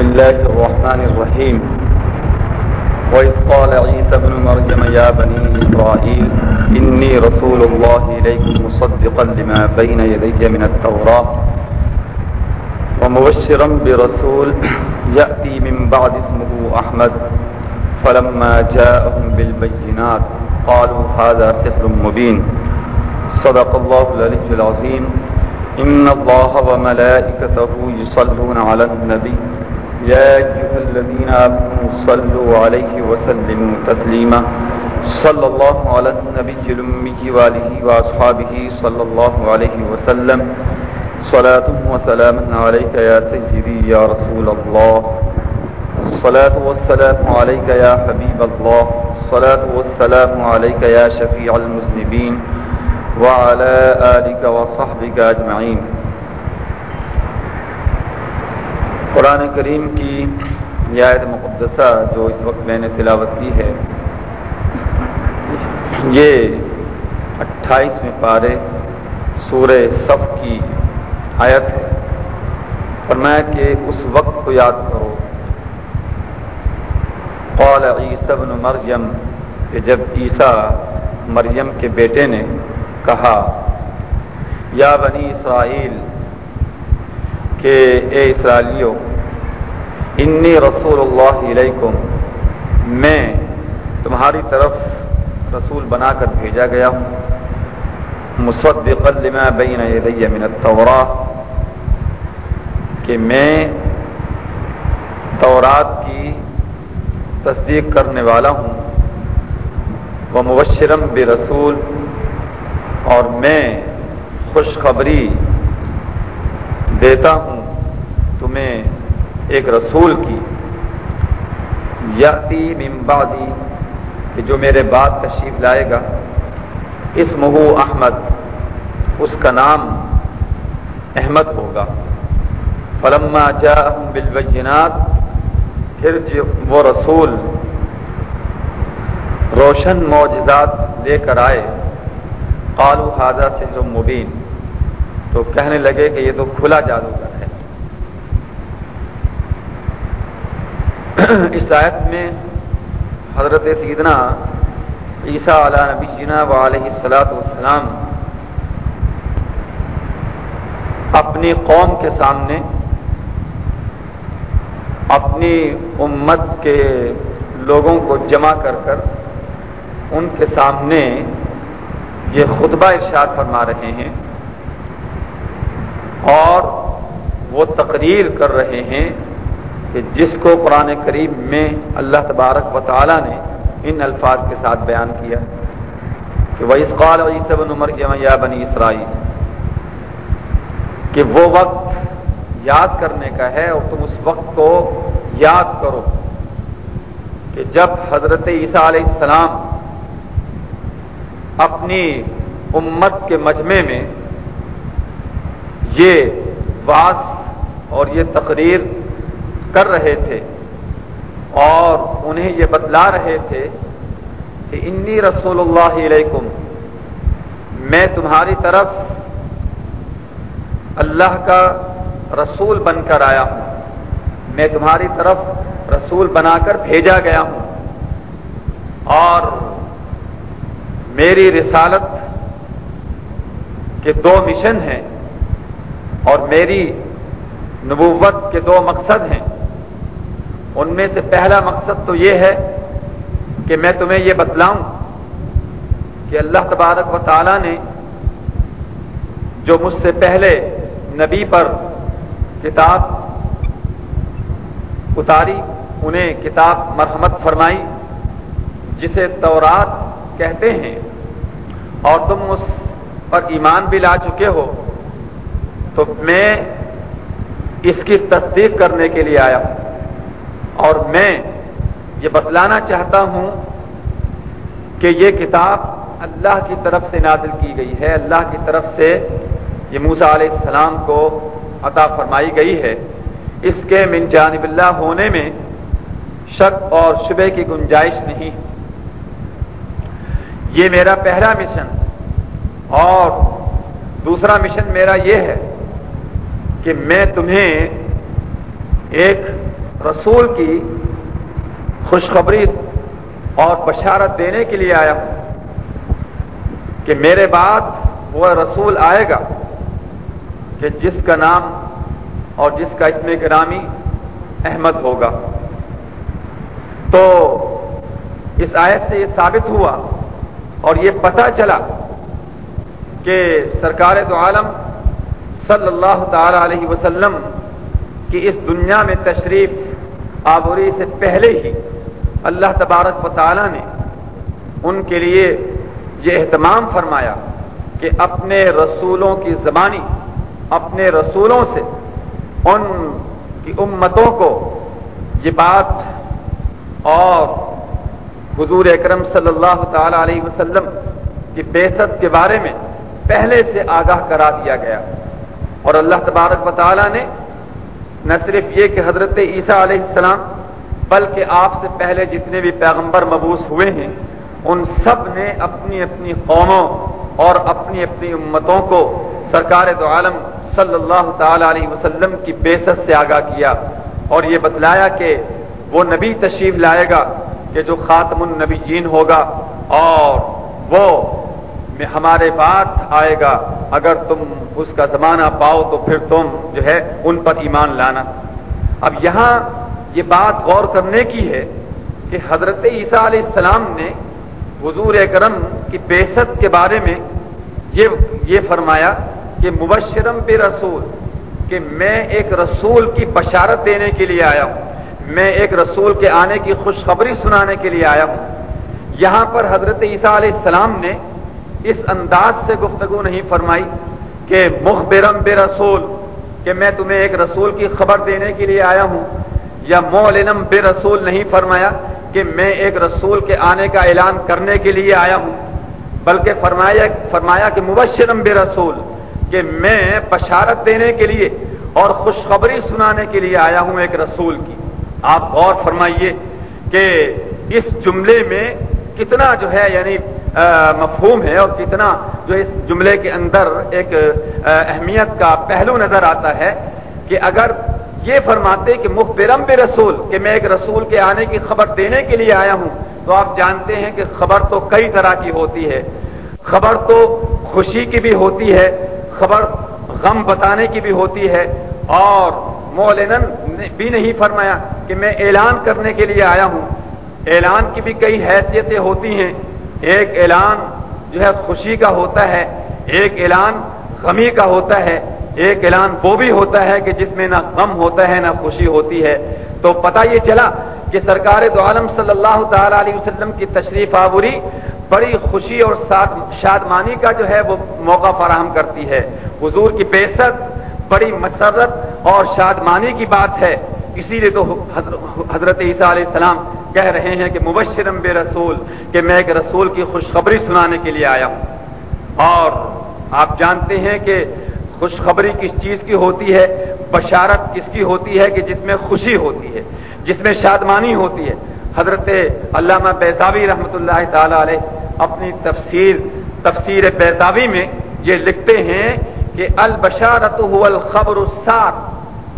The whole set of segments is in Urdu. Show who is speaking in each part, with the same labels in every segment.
Speaker 1: بسم الله الرحمن الرحيم. وإذ قال عيسى بن مريم يا بني إسرائيل إني رسول الله إليكم مصدقا لما بين يدي من التوراة. ومبشرا برسول يأتي من بعد اسمه أحمد. فلما جاءهم بالبينات قالوا هذا سحر مبين. صدق الله العلي العظيم. إن الله وملائكته يصلون على النبي. يا أيها الذين آمنوا صلوا عليه وسلموا تسليما. صلى الله على النبي الأمي وآله وأصحابه صلى الله عليه وسلم. صلاة وسلام عليك يا سيدي يا رسول الله. الصلاة والسلام عليك يا حبيب الله. الصلاة والسلام عليك يا شفيع المذنبين وعلى آلك وصحبك أجمعين. قرآن کریم کی یہ آیت مقدسہ جو اس وقت میں نے تلاوت کی ہے، یہ اٹھائیس میں پارے سورہ صف کی آیت ہے۔ فرمایا کہ اس وقت کو یاد کرو۔ قال عیسی بن مریم کہ جب عیسیٰ مریم کے بیٹے نے کہا، یا بنی اسرائیل کہ اے اسرائیلیوں انی رسول اللہ علیکم، میں تمہاری طرف رسول بنا کر بھیجا گیا ہوں۔ مصدقا لما بین یدی من التوراہ کہ میں تورات کی تصدیق کرنے والا ہوں۔ وہ مبشرم برسول، اور میں خوشخبری دیتا ہوں، تمہیں ایک رسول کی۔ یاتی ممبادی کہ جو میرے بعد تشریف لائے گا۔ اس مہو احمد، اس کا نام احمد ہوگا۔ فلما جا بالبینات، پھر جو وہ رسول روشن معجزات لے کر آئے۔ قالو حاضہ سحر مبین تو کہنے لگے کہ یہ تو کھلا جادوگر ہے۔ اس آیت میں حضرت سیدنا عیسیٰ علیہ نبی جنا و علیہ السلاۃ والسلام اپنی قوم کے سامنے اپنی امت کے لوگوں کو جمع کر کر ان کے سامنے یہ خطبہ ارشاد فرما رہے ہیں۔ اور وہ تقریر کر رہے ہیں کہ جس کو قرآن کریم میں اللہ تبارک و تعالیٰ نے ان الفاظ کے ساتھ بیان کیا کہ وہ اس قال بن عمر یا بنی اسرائیل کہ وہ وقت یاد کرنے کا ہے اور تم اس وقت کو یاد کرو کہ جب حضرت عیسیٰ علیہ السلام اپنی امت کے مجمع میں یہ بات اور یہ تقریر کر رہے تھے اور انہیں یہ بتلا رہے تھے کہ انی رسول اللہ علیکم، میں تمہاری طرف اللہ کا رسول بن کر آیا ہوں۔ میں تمہاری طرف رسول بنا کر بھیجا گیا ہوں۔ اور میری رسالت کے دو مشن ہیں۔ اور میری نبوت کے دو مقصد ہیں۔ ان میں سے پہلا مقصد تو یہ ہے کہ میں تمہیں یہ بتلاؤں کہ اللہ تبارک و تعالیٰ نے جو مجھ سے پہلے نبی پر کتاب اتاری، انہیں کتاب مرحمت فرمائی، جسے تورات کہتے ہیں، اور تم اس پر ایمان بھی لا چکے ہو۔ تو میں اس کی تصدیق کرنے کے لیے آیا ہوں اور میں یہ بتلانا چاہتا ہوں کہ یہ کتاب اللہ کی طرف سے نازل کی گئی ہے۔ اللہ کی طرف سے یہ موسا علیہ السلام کو عطا فرمائی گئی ہے۔ اس کے من جانب اللہ ہونے میں شک اور شبے کی گنجائش نہیں۔ یہ میرا پہلا مشن اور دوسرا مشن میرا یہ ہے کہ میں تمہیں ایک رسول کی خوشخبری اور بشارت دینے کے لیے آیا ہوں کہ میرے بعد وہ رسول آئے گا کہ جس کا نام اور جس کا اتنے گرامی احمد ہوگا۔ تو اس آیت سے یہ ثابت ہوا اور یہ پتہ چلا کہ سرکار تو عالم صلی اللہ تعالی علیہ وسلم کی اس دنیا میں تشریف آبوری سے پہلے ہی اللہ تبارک و تعالی نے ان کے لیے یہ اہتمام فرمایا کہ اپنے رسولوں کی زبانی، اپنے رسولوں سے ان کی امتوں کو یہ بات اور حضور اکرم صلی اللہ تعالی علیہ وسلم کی بیست کے بارے میں پہلے سے آگاہ کرا دیا گیا۔ اور اللہ تبارک و تعالی نے نہ صرف یہ کہ حضرت عیسیٰ علیہ السلام، بلکہ آپ سے پہلے جتنے بھی پیغمبر مبوس ہوئے ہیں، ان سب نے اپنی اپنی قوموں اور اپنی اپنی امتوں کو سرکار دو عالم صلی اللہ تعالی علیہ وسلم کی بیست سے آگاہ کیا اور یہ بتلایا کہ وہ نبی تشریف لائے گا کہ جو خاتم النبی جین ہوگا اور وہ ہمارے بعد آئے گا۔ اگر تم اس کا زمانہ پاؤ تو پھر تم جو ہے ان پر ایمان لانا۔ اب یہاں یہ بات غور کرنے کی ہے کہ حضرت عیسیٰ علیہ السلام نے حضور اکرم کی بیست کے بارے میں یہ یہ فرمایا کہ مبشرم بے رسول، کہ میں ایک رسول کی بشارت دینے کے لیے آیا ہوں۔ میں ایک رسول کے آنے کی خوشخبری سنانے کے لیے آیا ہوں۔ یہاں پر حضرت عیسیٰ علیہ السلام نے اس انداز سے گفتگو نہیں فرمائی کہ مخبرم بے رسول کہ میں تمہیں ایک رسول کی خبر دینے کے لیے آیا ہوں، یا مولنم بے رسول نہیں فرمایا کہ میں ایک رسول کے آنے کا اعلان کرنے کے لیے آیا ہوں، بلکہ فرمایا فرمایا کہ مبشرم بے رسول کہ میں بشارت دینے کے لیے اور خوشخبری سنانے کے لیے آیا ہوں ایک رسول کی۔ آپ غور فرمائیے کہ اس جملے میں کتنا جو ہے یعنی مفہوم ہے اور کتنا جو اس جملے کے اندر ایک اہمیت کا پہلو نظر آتا ہے کہ اگر یہ فرماتے کہ مخبرم بے رسول، کہ میں ایک رسول کے آنے کی خبر دینے کے لیے آیا ہوں، تو آپ جانتے ہیں کہ خبر تو کئی طرح کی ہوتی ہے۔ خبر تو خوشی کی بھی ہوتی ہے، خبر غم بتانے کی بھی ہوتی ہے۔ اور مولن بھی نہیں فرمایا کہ میں اعلان کرنے کے لیے آیا ہوں۔ اعلان کی بھی کئی حیثیتیں ہوتی ہیں۔ ایک اعلان جو ہے خوشی کا ہوتا ہے، ایک اعلان غمی کا ہوتا ہے، ایک اعلان وہ بھی ہوتا ہے کہ جس میں نہ غم ہوتا ہے، نہ خوشی ہوتی ہے۔ تو پتہ یہ چلا کہ سرکار دو عالم صلی اللہ تعالی علیہ وسلم کی تشریف آوری بڑی خوشی اور شادمانی کا جو ہے وہ موقع فراہم کرتی ہے۔ حضور کی بیست بڑی مسرت اور شادمانی کی بات ہے۔ اسی لیے تو حضرت عیسیٰ علیہ السلام کہہ رہے ہیں کہ مبشرم بے رسول، کہ میں ایک رسول کی خوشخبری سنانے کے لیے آیا ہوں۔ اور آپ جانتے ہیں کہ خوشخبری کس چیز کی ہوتی ہے، بشارت کس کی ہوتی ہے کہ جس میں خوشی ہوتی ہے، جس میں شادمانی ہوتی ہے۔ حضرت علامہ بیزاوی رحمۃ اللہ تعالی علیہ اپنی تفسیر تفسیر بیزاوی میں یہ لکھتے ہیں کہ البشارت الخبر السار۔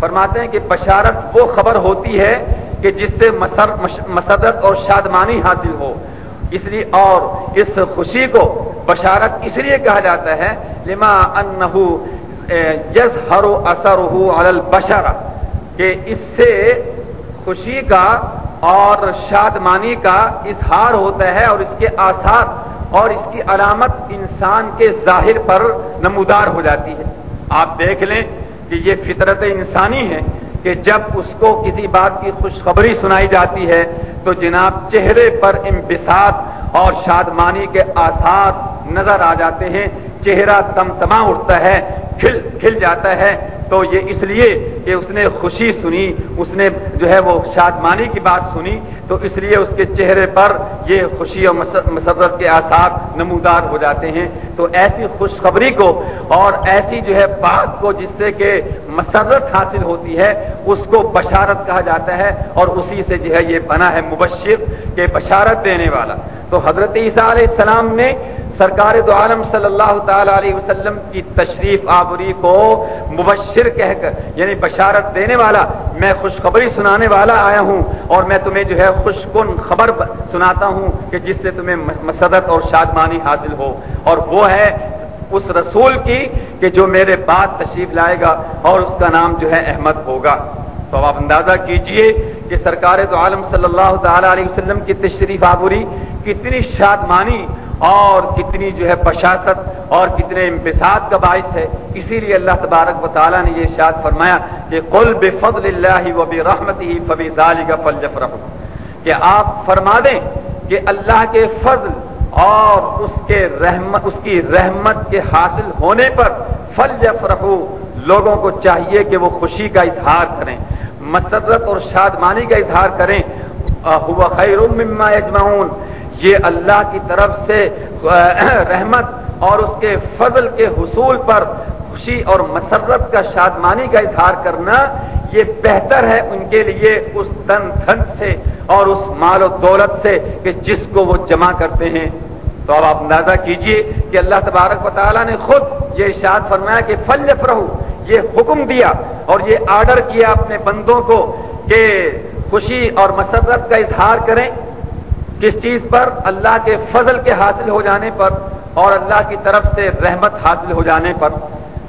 Speaker 1: فرماتے ہیں کہ بشارت وہ خبر ہوتی ہے کہ جس سے مسرت اور شادمانی حاصل ہو۔ اس لیے اور اس خوشی کو بشارت اس لیے کہا جاتا ہے، لما انہو یز ہر اثر البشارہ کہ اس سے خوشی کا اور شادمانی کا اظہار ہوتا ہے اور اس کے آثار اور اس کی علامت انسان کے ظاہر پر نمودار ہو جاتی ہے۔ آپ دیکھ لیں کہ یہ فطرت انسانی ہے۔ کہ جب اس کو کسی بات کی خوشخبری سنائی جاتی ہے تو جناب چہرے پر امبساط اور شادمانی کے آثار نظر آ جاتے ہیں چہرہ تم تما اٹھتا ہے، کھل کھل جاتا ہے۔ تو یہ اس لیے کہ اس نے خوشی سنی، اس نے جو ہے وہ شادمانی کی بات سنی۔ تو اس لیے اس کے چہرے پر یہ خوشی اور مسرت کے آثار نمودار ہو جاتے ہیں۔ تو ایسی خوشخبری کو اور ایسی جو ہے بات کو جس سے کہ مسرت حاصل ہوتی ہے، اس کو بشارت کہا جاتا ہے اور اسی سے جو ہے یہ بنا ہے مبشر کے بشارت دینے والا۔ تو حضرت عیسیٰ علیہ السلام نے سرکار دو عالم صلی اللہ تعالی علیہ وسلم کی تشریف آبری کو مبشر کہہ کر یعنی بشارت دینے والا، میں خوشخبری سنانے والا آیا ہوں اور میں تمہیں جو ہے خوش کن خبر سناتا ہوں کہ جس سے تمہیں مسدت اور شادمانی حاصل ہو۔ اور وہ ہے اس رسول کی کہ جو میرے بعد تشریف لائے گا اور اس کا نام جو ہے احمد ہوگا۔ تو آپ اندازہ کیجیے کہ سرکار تو عالم صلی اللہ تعالی علیہ وسلم کی تشریف آبوری کتنی شادمانی اور کتنی جو ہے بشاست اور کتنے امبساد کا باعث ہے۔ اسی لیے اللہ تبارک و تعالیٰ نے یہ شاد فرمایا کہ کل بے فضل اللہ و بے رحمت ہی فبی ظالی کا فل کہ آپ فرما دیں کہ اللہ کے فضل اور اس کے رحمت، اس کی رحمت کے حاصل ہونے پر فل رہو لوگوں کو چاہیے کہ وہ خوشی کا اظہار کریں۔ مسرت اور شادمانی کا اظہار کریں۔ ہوا خیر مما اجمعون یہ اللہ کی طرف سے رحمت اور اس کے فضل کے حصول پر خوشی اور مسرت کا شادمانی کا اظہار کرنا یہ بہتر ہے ان کے لیے اس دن دھن سے اور اس مال و دولت سے کہ جس کو وہ جمع کرتے ہیں۔ تو اب آپ اندازہ کیجیے کہ اللہ تبارک و تعالیٰ نے خود یہ اشاد فرمایا کہ فل رہو یہ حکم دیا اور یہ آرڈر کیا اپنے بندوں کو کہ خوشی اور مسرت کا اظہار کریں۔ کس چیز پر؟ اللہ کے فضل کے حاصل ہو جانے پر۔ اور اللہ کی طرف سے رحمت حاصل ہو جانے پر،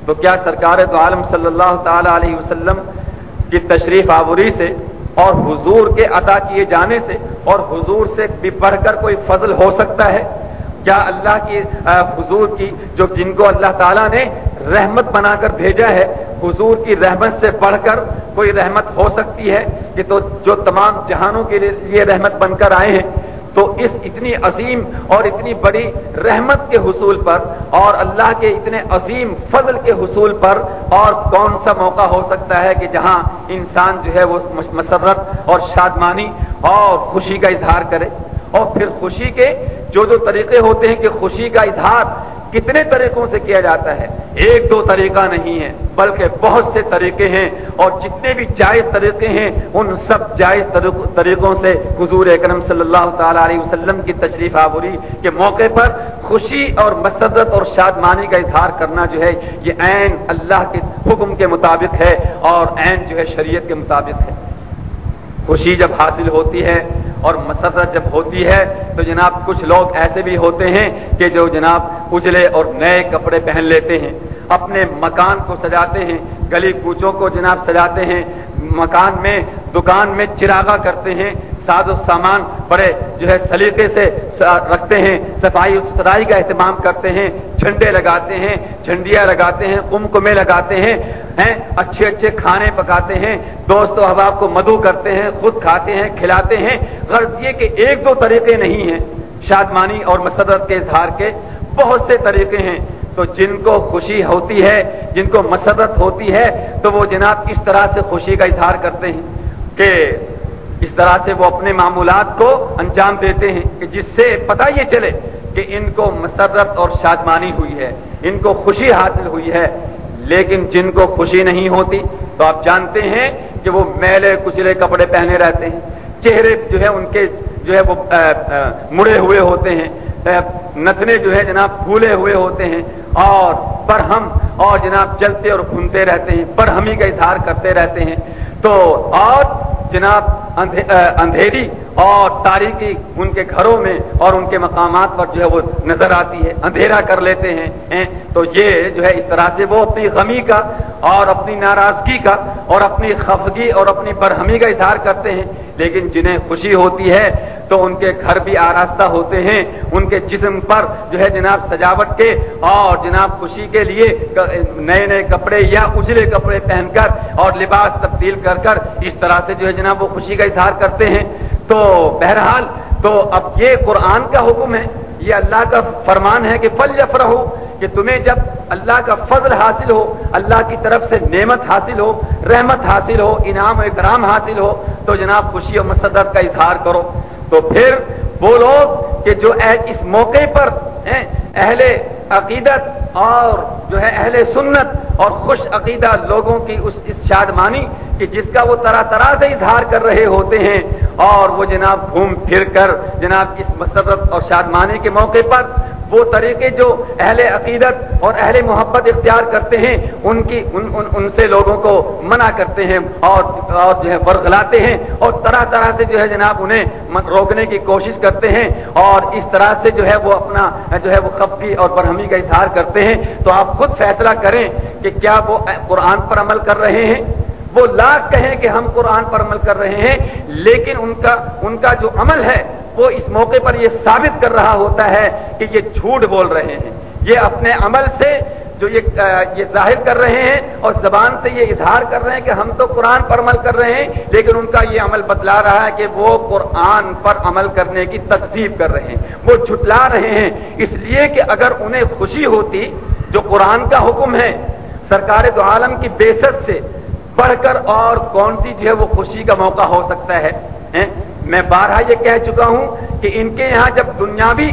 Speaker 1: تو کیا سرکار تو عالم صلی اللہ تعالی علیہ وسلم کی تشریف آوری سے اور حضور کے عطا کیے جانے سے اور حضور سے بھی بڑھ کر کوئی فضل ہو سکتا ہے؟ کیا اللہ کی حضور کی جو جن کو اللہ تعالیٰ نے رحمت بنا کر بھیجا ہے، حضور کی رحمت سے پڑھ کر کوئی رحمت ہو سکتی ہے؟ کہ تو جو تمام جہانوں کے لیے رحمت بن کر آئے ہیں تو اس اتنی عظیم اور اتنی بڑی رحمت کے حصول پر اور اللہ کے اتنے عظیم فضل کے حصول پر اور کون سا موقع ہو سکتا ہے کہ جہاں انسان جو ہے وہ مسرت اور شادمانی اور خوشی کا اظہار کرے اور پھر خوشی کے جو جو طریقے ہوتے ہیں کہ خوشی کا اظہار کتنے طریقوں سے کیا جاتا ہے؟ ایک دو طریقہ نہیں ہے بلکہ بہت سے طریقے ہیں اور جتنے بھی جائز طریقے ہیں، ان سب جائز طریقوں سے حضور اکرم صلی اللہ تعالی علیہ وسلم کی تشریف آوری کے موقع پر خوشی اور مسرت اور شادمانی کا اظہار کرنا جو ہے، یہ عین اللہ کے حکم کے مطابق ہے اور عین جو ہے شریعت کے مطابق ہے۔ خوشی جب حاصل ہوتی ہے اور مسرت جب ہوتی ہے تو جناب کچھ لوگ ایسے بھی ہوتے ہیں کہ جو جناب اجلے اور نئے کپڑے پہن لیتے ہیں، اپنے مکان کو سجاتے ہیں، گلی کوچوں کو جناب سجاتے ہیں، مکان میں دکان میں چراغا کرتے ہیں، ساز و سامان بڑے جو ہے سلیقے سے رکھتے ہیں، صفائی ستھرائی کا اہتمام کرتے ہیں، جھنڈے لگاتے ہیں، جھنڈیاں لگاتے ہیں کم میں لگاتے ہیں اچھے اچھے کھانے پکاتے ہیں، دوست و احباب کو مدعو کرتے ہیں، خود کھاتے ہیں، کھلاتے ہیں، غرض یہ کہ ایک دو طریقے نہیں ہیں۔ شادمانی اور مسرت کے اظہار کے بہت سے طریقے ہیں۔ تو جن کو خوشی ہوتی ہے، جن کو مسرت ہوتی ہے، تو وہ جناب اس طرح سے خوشی کا اظہار کرتے ہیں۔ کہ اس طرح سے وہ اپنے معمولات کو انجام دیتے ہیں کہ جس سے پتہ یہ چلے کہ ان کو مسرت اور شادمانی ہوئی ہے، ان کو خوشی حاصل ہوئی ہے۔ لیکن جن کو خوشی نہیں ہوتی، تو آپ جانتے ہیں کہ وہ میلے کچلے کپڑے پہنے رہتے ہیں۔ چہرے جو ہے ان کے جو ہے وہ مڑے ہوئے ہوتے ہیں۔ نتنے جو ہے جناب پھولے ہوئے ہوتے ہیں۔ اور برہم، اور جناب چلتے اور گھومتے رہتے ہیں۔ برہمی کا اظہار کرتے رہتے ہیں۔ تو اور جناب اندھیری اور تاریخی ان کے گھروں میں اور ان کے مقامات پر جو ہے وہ نظر آتی ہے، اندھیرا کر لیتے ہیں؟ تو یہ جو ہے اس طرح سے وہ اپنی غمی کا اور اپنی ناراضگی کا اور اپنی خفگی اور اپنی برہمی کا اظہار کرتے ہیں، لیکن جنہیں خوشی ہوتی ہے تو ان کے گھر بھی آراستہ ہوتے ہیں، ان کے جسم پر جو ہے جناب سجاوٹ کے، اور جناب خوشی کے لیے نئے نئے کپڑے یا اجلے کپڑے پہن کر اور لباس تبدیل کر کر اس طرح سے جو ہے جناب وہ خوشی کا اظہار کرتے ہیں۔ تو بہرحال تو اب یہ قرآن کا حکم ہے، یہ اللہ کا فرمان ہے کہ فل جف رہو کہ تمہیں جب اللہ کا فضل حاصل ہو، اللہ کی طرف سے نعمت حاصل ہو، رحمت حاصل ہو، انعام و اکرام حاصل ہو، تو جناب خوشی و مسدت کا اظہار کرو۔ تو پھر وہ لوگ کہ جو اس موقع پر اہل عقیدت اور جو ہے اہل سنت اور خوش عقیدہ لوگوں کی اس شادمانی کہ جس کا وہ طرح طرح سے اظہار کر رہے ہوتے ہیں اور وہ جناب گھوم پھر کر جناب اس مسرت اور شادمانی کے موقع پر وہ طریقے جو اہل عقیدت اور اہل محبت اختیار کرتے ہیں ان کی ان ان, ان سے لوگوں کو منع کرتے ہیں اور اور جو ہے برگلاتے ہیں اور طرح طرح سے جو ہے جناب انہیں روکنے کی کوشش کرتے ہیں اور اس طرح سے جو ہے وہ اپنا جو ہے وہ خفگی اور برہمی کا اظہار کرتے ہیں تو آپ خود فیصلہ کریں کہ کیا وہ قرآن پر عمل کر رہے ہیں۔ وہ لاکھ کہیں کہ ہم قرآن پر عمل کر رہے ہیں، لیکن ان کا ان کا جو عمل ہے، وہ اس موقع پر یہ ثابت کر رہا ہوتا ہے کہ یہ جھوٹ بول رہے ہیں۔ یہ اپنے عمل سے جو یہ ظاہر کر رہے ہیں اور زبان سے یہ اظہار کر رہے ہیں کہ ہم تو قرآن پر عمل کر رہے ہیں، لیکن ان کا یہ عمل بتلا رہا ہے کہ وہ قرآن پر عمل کرنے کی تقسیب کر رہے ہیں، وہ جھٹلا رہے ہیں۔ اس لیے کہ اگر انہیں خوشی ہوتی، جو قرآن کا حکم ہے، سرکار دو عالم کی بیست سے پڑھ کر اور کون سی جو ہے وہ خوشی کا موقع ہو سکتا ہے میں بارہ یہ کہہ چکا ہوں کہ ان کے یہاں جب دنیاوی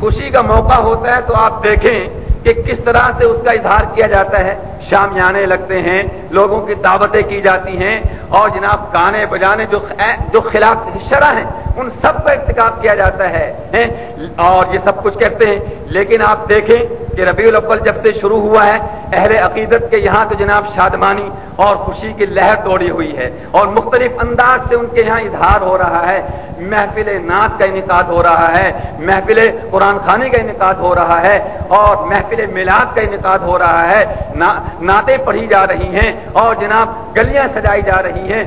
Speaker 1: خوشی کا موقع ہوتا ہے تو آپ دیکھیں کہ کس طرح سے اس کا اظہار کیا جاتا ہے؟ شام آنے لگتے ہیں، لوگوں کی دعوتیں کی جاتی ہیں، اور جناب گانے بجانے جو جو خلاف شرح ہیں، ان سب کا ارتکاب کیا جاتا ہے اور یہ سب کچھ کہتے ہیں۔ لیکن آپ دیکھیں کہ ربیع الاول جب سے شروع ہوا ہے اہل عقیدت کے یہاں تو جناب شادمانی اور خوشی کی لہر توڑی ہوئی ہے اور مختلف انداز سے ان کے یہاں اظہار ہو رہا ہے۔ محفل نعت کا انعقاد ہو رہا ہے، محفل قرآن خانی کا انعقاد ہو رہا ہے اور محفل میلاد کا انعقاد ہو رہا ہے۔ نعتیں پڑھی جا رہی ہیں اور جناب گلیاں سجائی جا رہی ہیں۔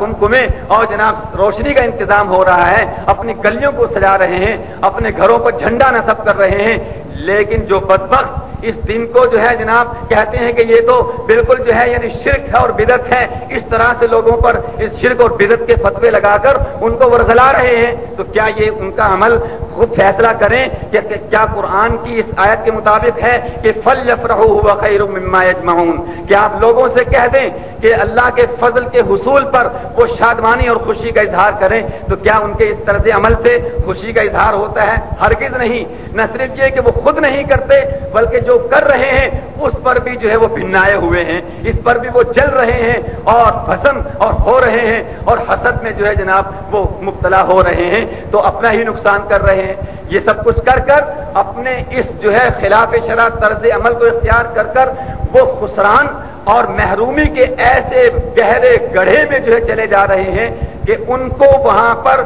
Speaker 1: کمکمے اور جناب روشنی کا انتظام ہو رہا ہے۔ اپنی گلیوں کو سجا رہے ہیں، اپنے گھروں پر جھنڈا نصب کر رہے ہیں۔ لیکن جو بدبخت اس دن کو جو ہے جناب کہتے ہیں کہ یہ تو بالکل جو ہے یعنی شرک ہے اور بدت ہے، اس طرح سے لوگوں پر اس شرک اور بدت کے فتوے لگا کر ان کو ورزلا رہے ہیں۔ تو کیا یہ ان کا عمل خود فیصلہ کریں کہ کیا قرآن کی اس آیت کے مطابق ہے کہ فل ہوا خیر مما یجمعون کیا آپ لوگوں سے کہہ دیں کہ اللہ کے فضل کے حصول پر وہ شادمانی اور خوشی کا اظہار کریں؟ تو کیا ان کے اس طرز عمل سے خوشی کا اظہار ہوتا ہے؟ ہرگز نہیں۔ نہ صرف یہ کہ وہ خود نہیں کرتے، بلکہ جو کر رہے ہیں، اس پر بھی جو ہے وہ بنائے ہوئے ہیں، اس پر بھی وہ چل رہے ہیں، اور پسند اور ہو رہے ہیں، اور حسد میں جو ہے جناب وہ مبتلا ہو رہے ہیں، تو اپنا ہی نقصان کر رہے ہیں۔ یہ سب کچھ کر کر اپنے اس جو ہے خلاف شرح طرز عمل کو اختیار کر کر وہ خسران اور محرومی کے ایسے گہرے گڑھے میں جو ہے چلے جا رہے ہیں کہ ان کو وہاں پر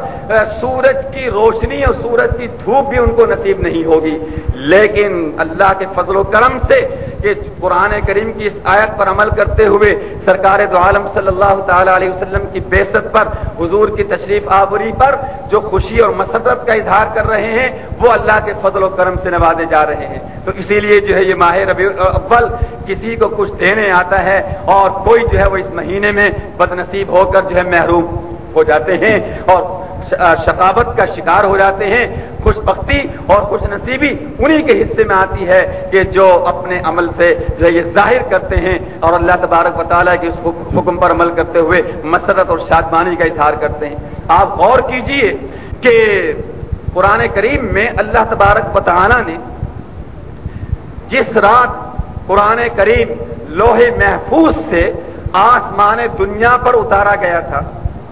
Speaker 1: سورج کی روشنی اور سورج کی دھوپ بھی ان کو نصیب نہیں ہوگی۔ لیکن اللہ کے فضل و کرم سے کہ قرآن کریم کی اس آیت پر عمل کرتے ہوئے سرکار دو عالم صلی اللہ تعالی علیہ وسلم کی بیست پر، حضور کی تشریف آوری پر جو خوشی اور مسرت کا اظہار کر رہے ہیں، وہ اللہ کے فضل و کرم سے نوازے جا رہے ہیں۔ تو اسی لیے جو ہے یہ ماہ ربی اول کسی کو کچھ دینے آتا ہے اور کوئی جو ہے وہ اس مہینے میں بد نصیب ہو کر جو ہے محروم۔ ہو جاتے ہیں اور شقابت کا شکار ہو جاتے ہیں خوش بختی اور خوش نصیبی انہی کے حصے میں آتی ہے کہ جو اپنے عمل سے جو یہ ظاہر کرتے ہیں اور اللہ تبارک بطالہ کے اس حکم پر عمل کرتے ہوئے مسرت اور شادمانی کا اظہار کرتے ہیں۔ آپ غور کیجیے کہ قرآن کریم میں اللہ تبارک بطالہ نے جس رات قرآن کریم لوہے محفوظ سے آسمان دنیا پر اتارا گیا تھا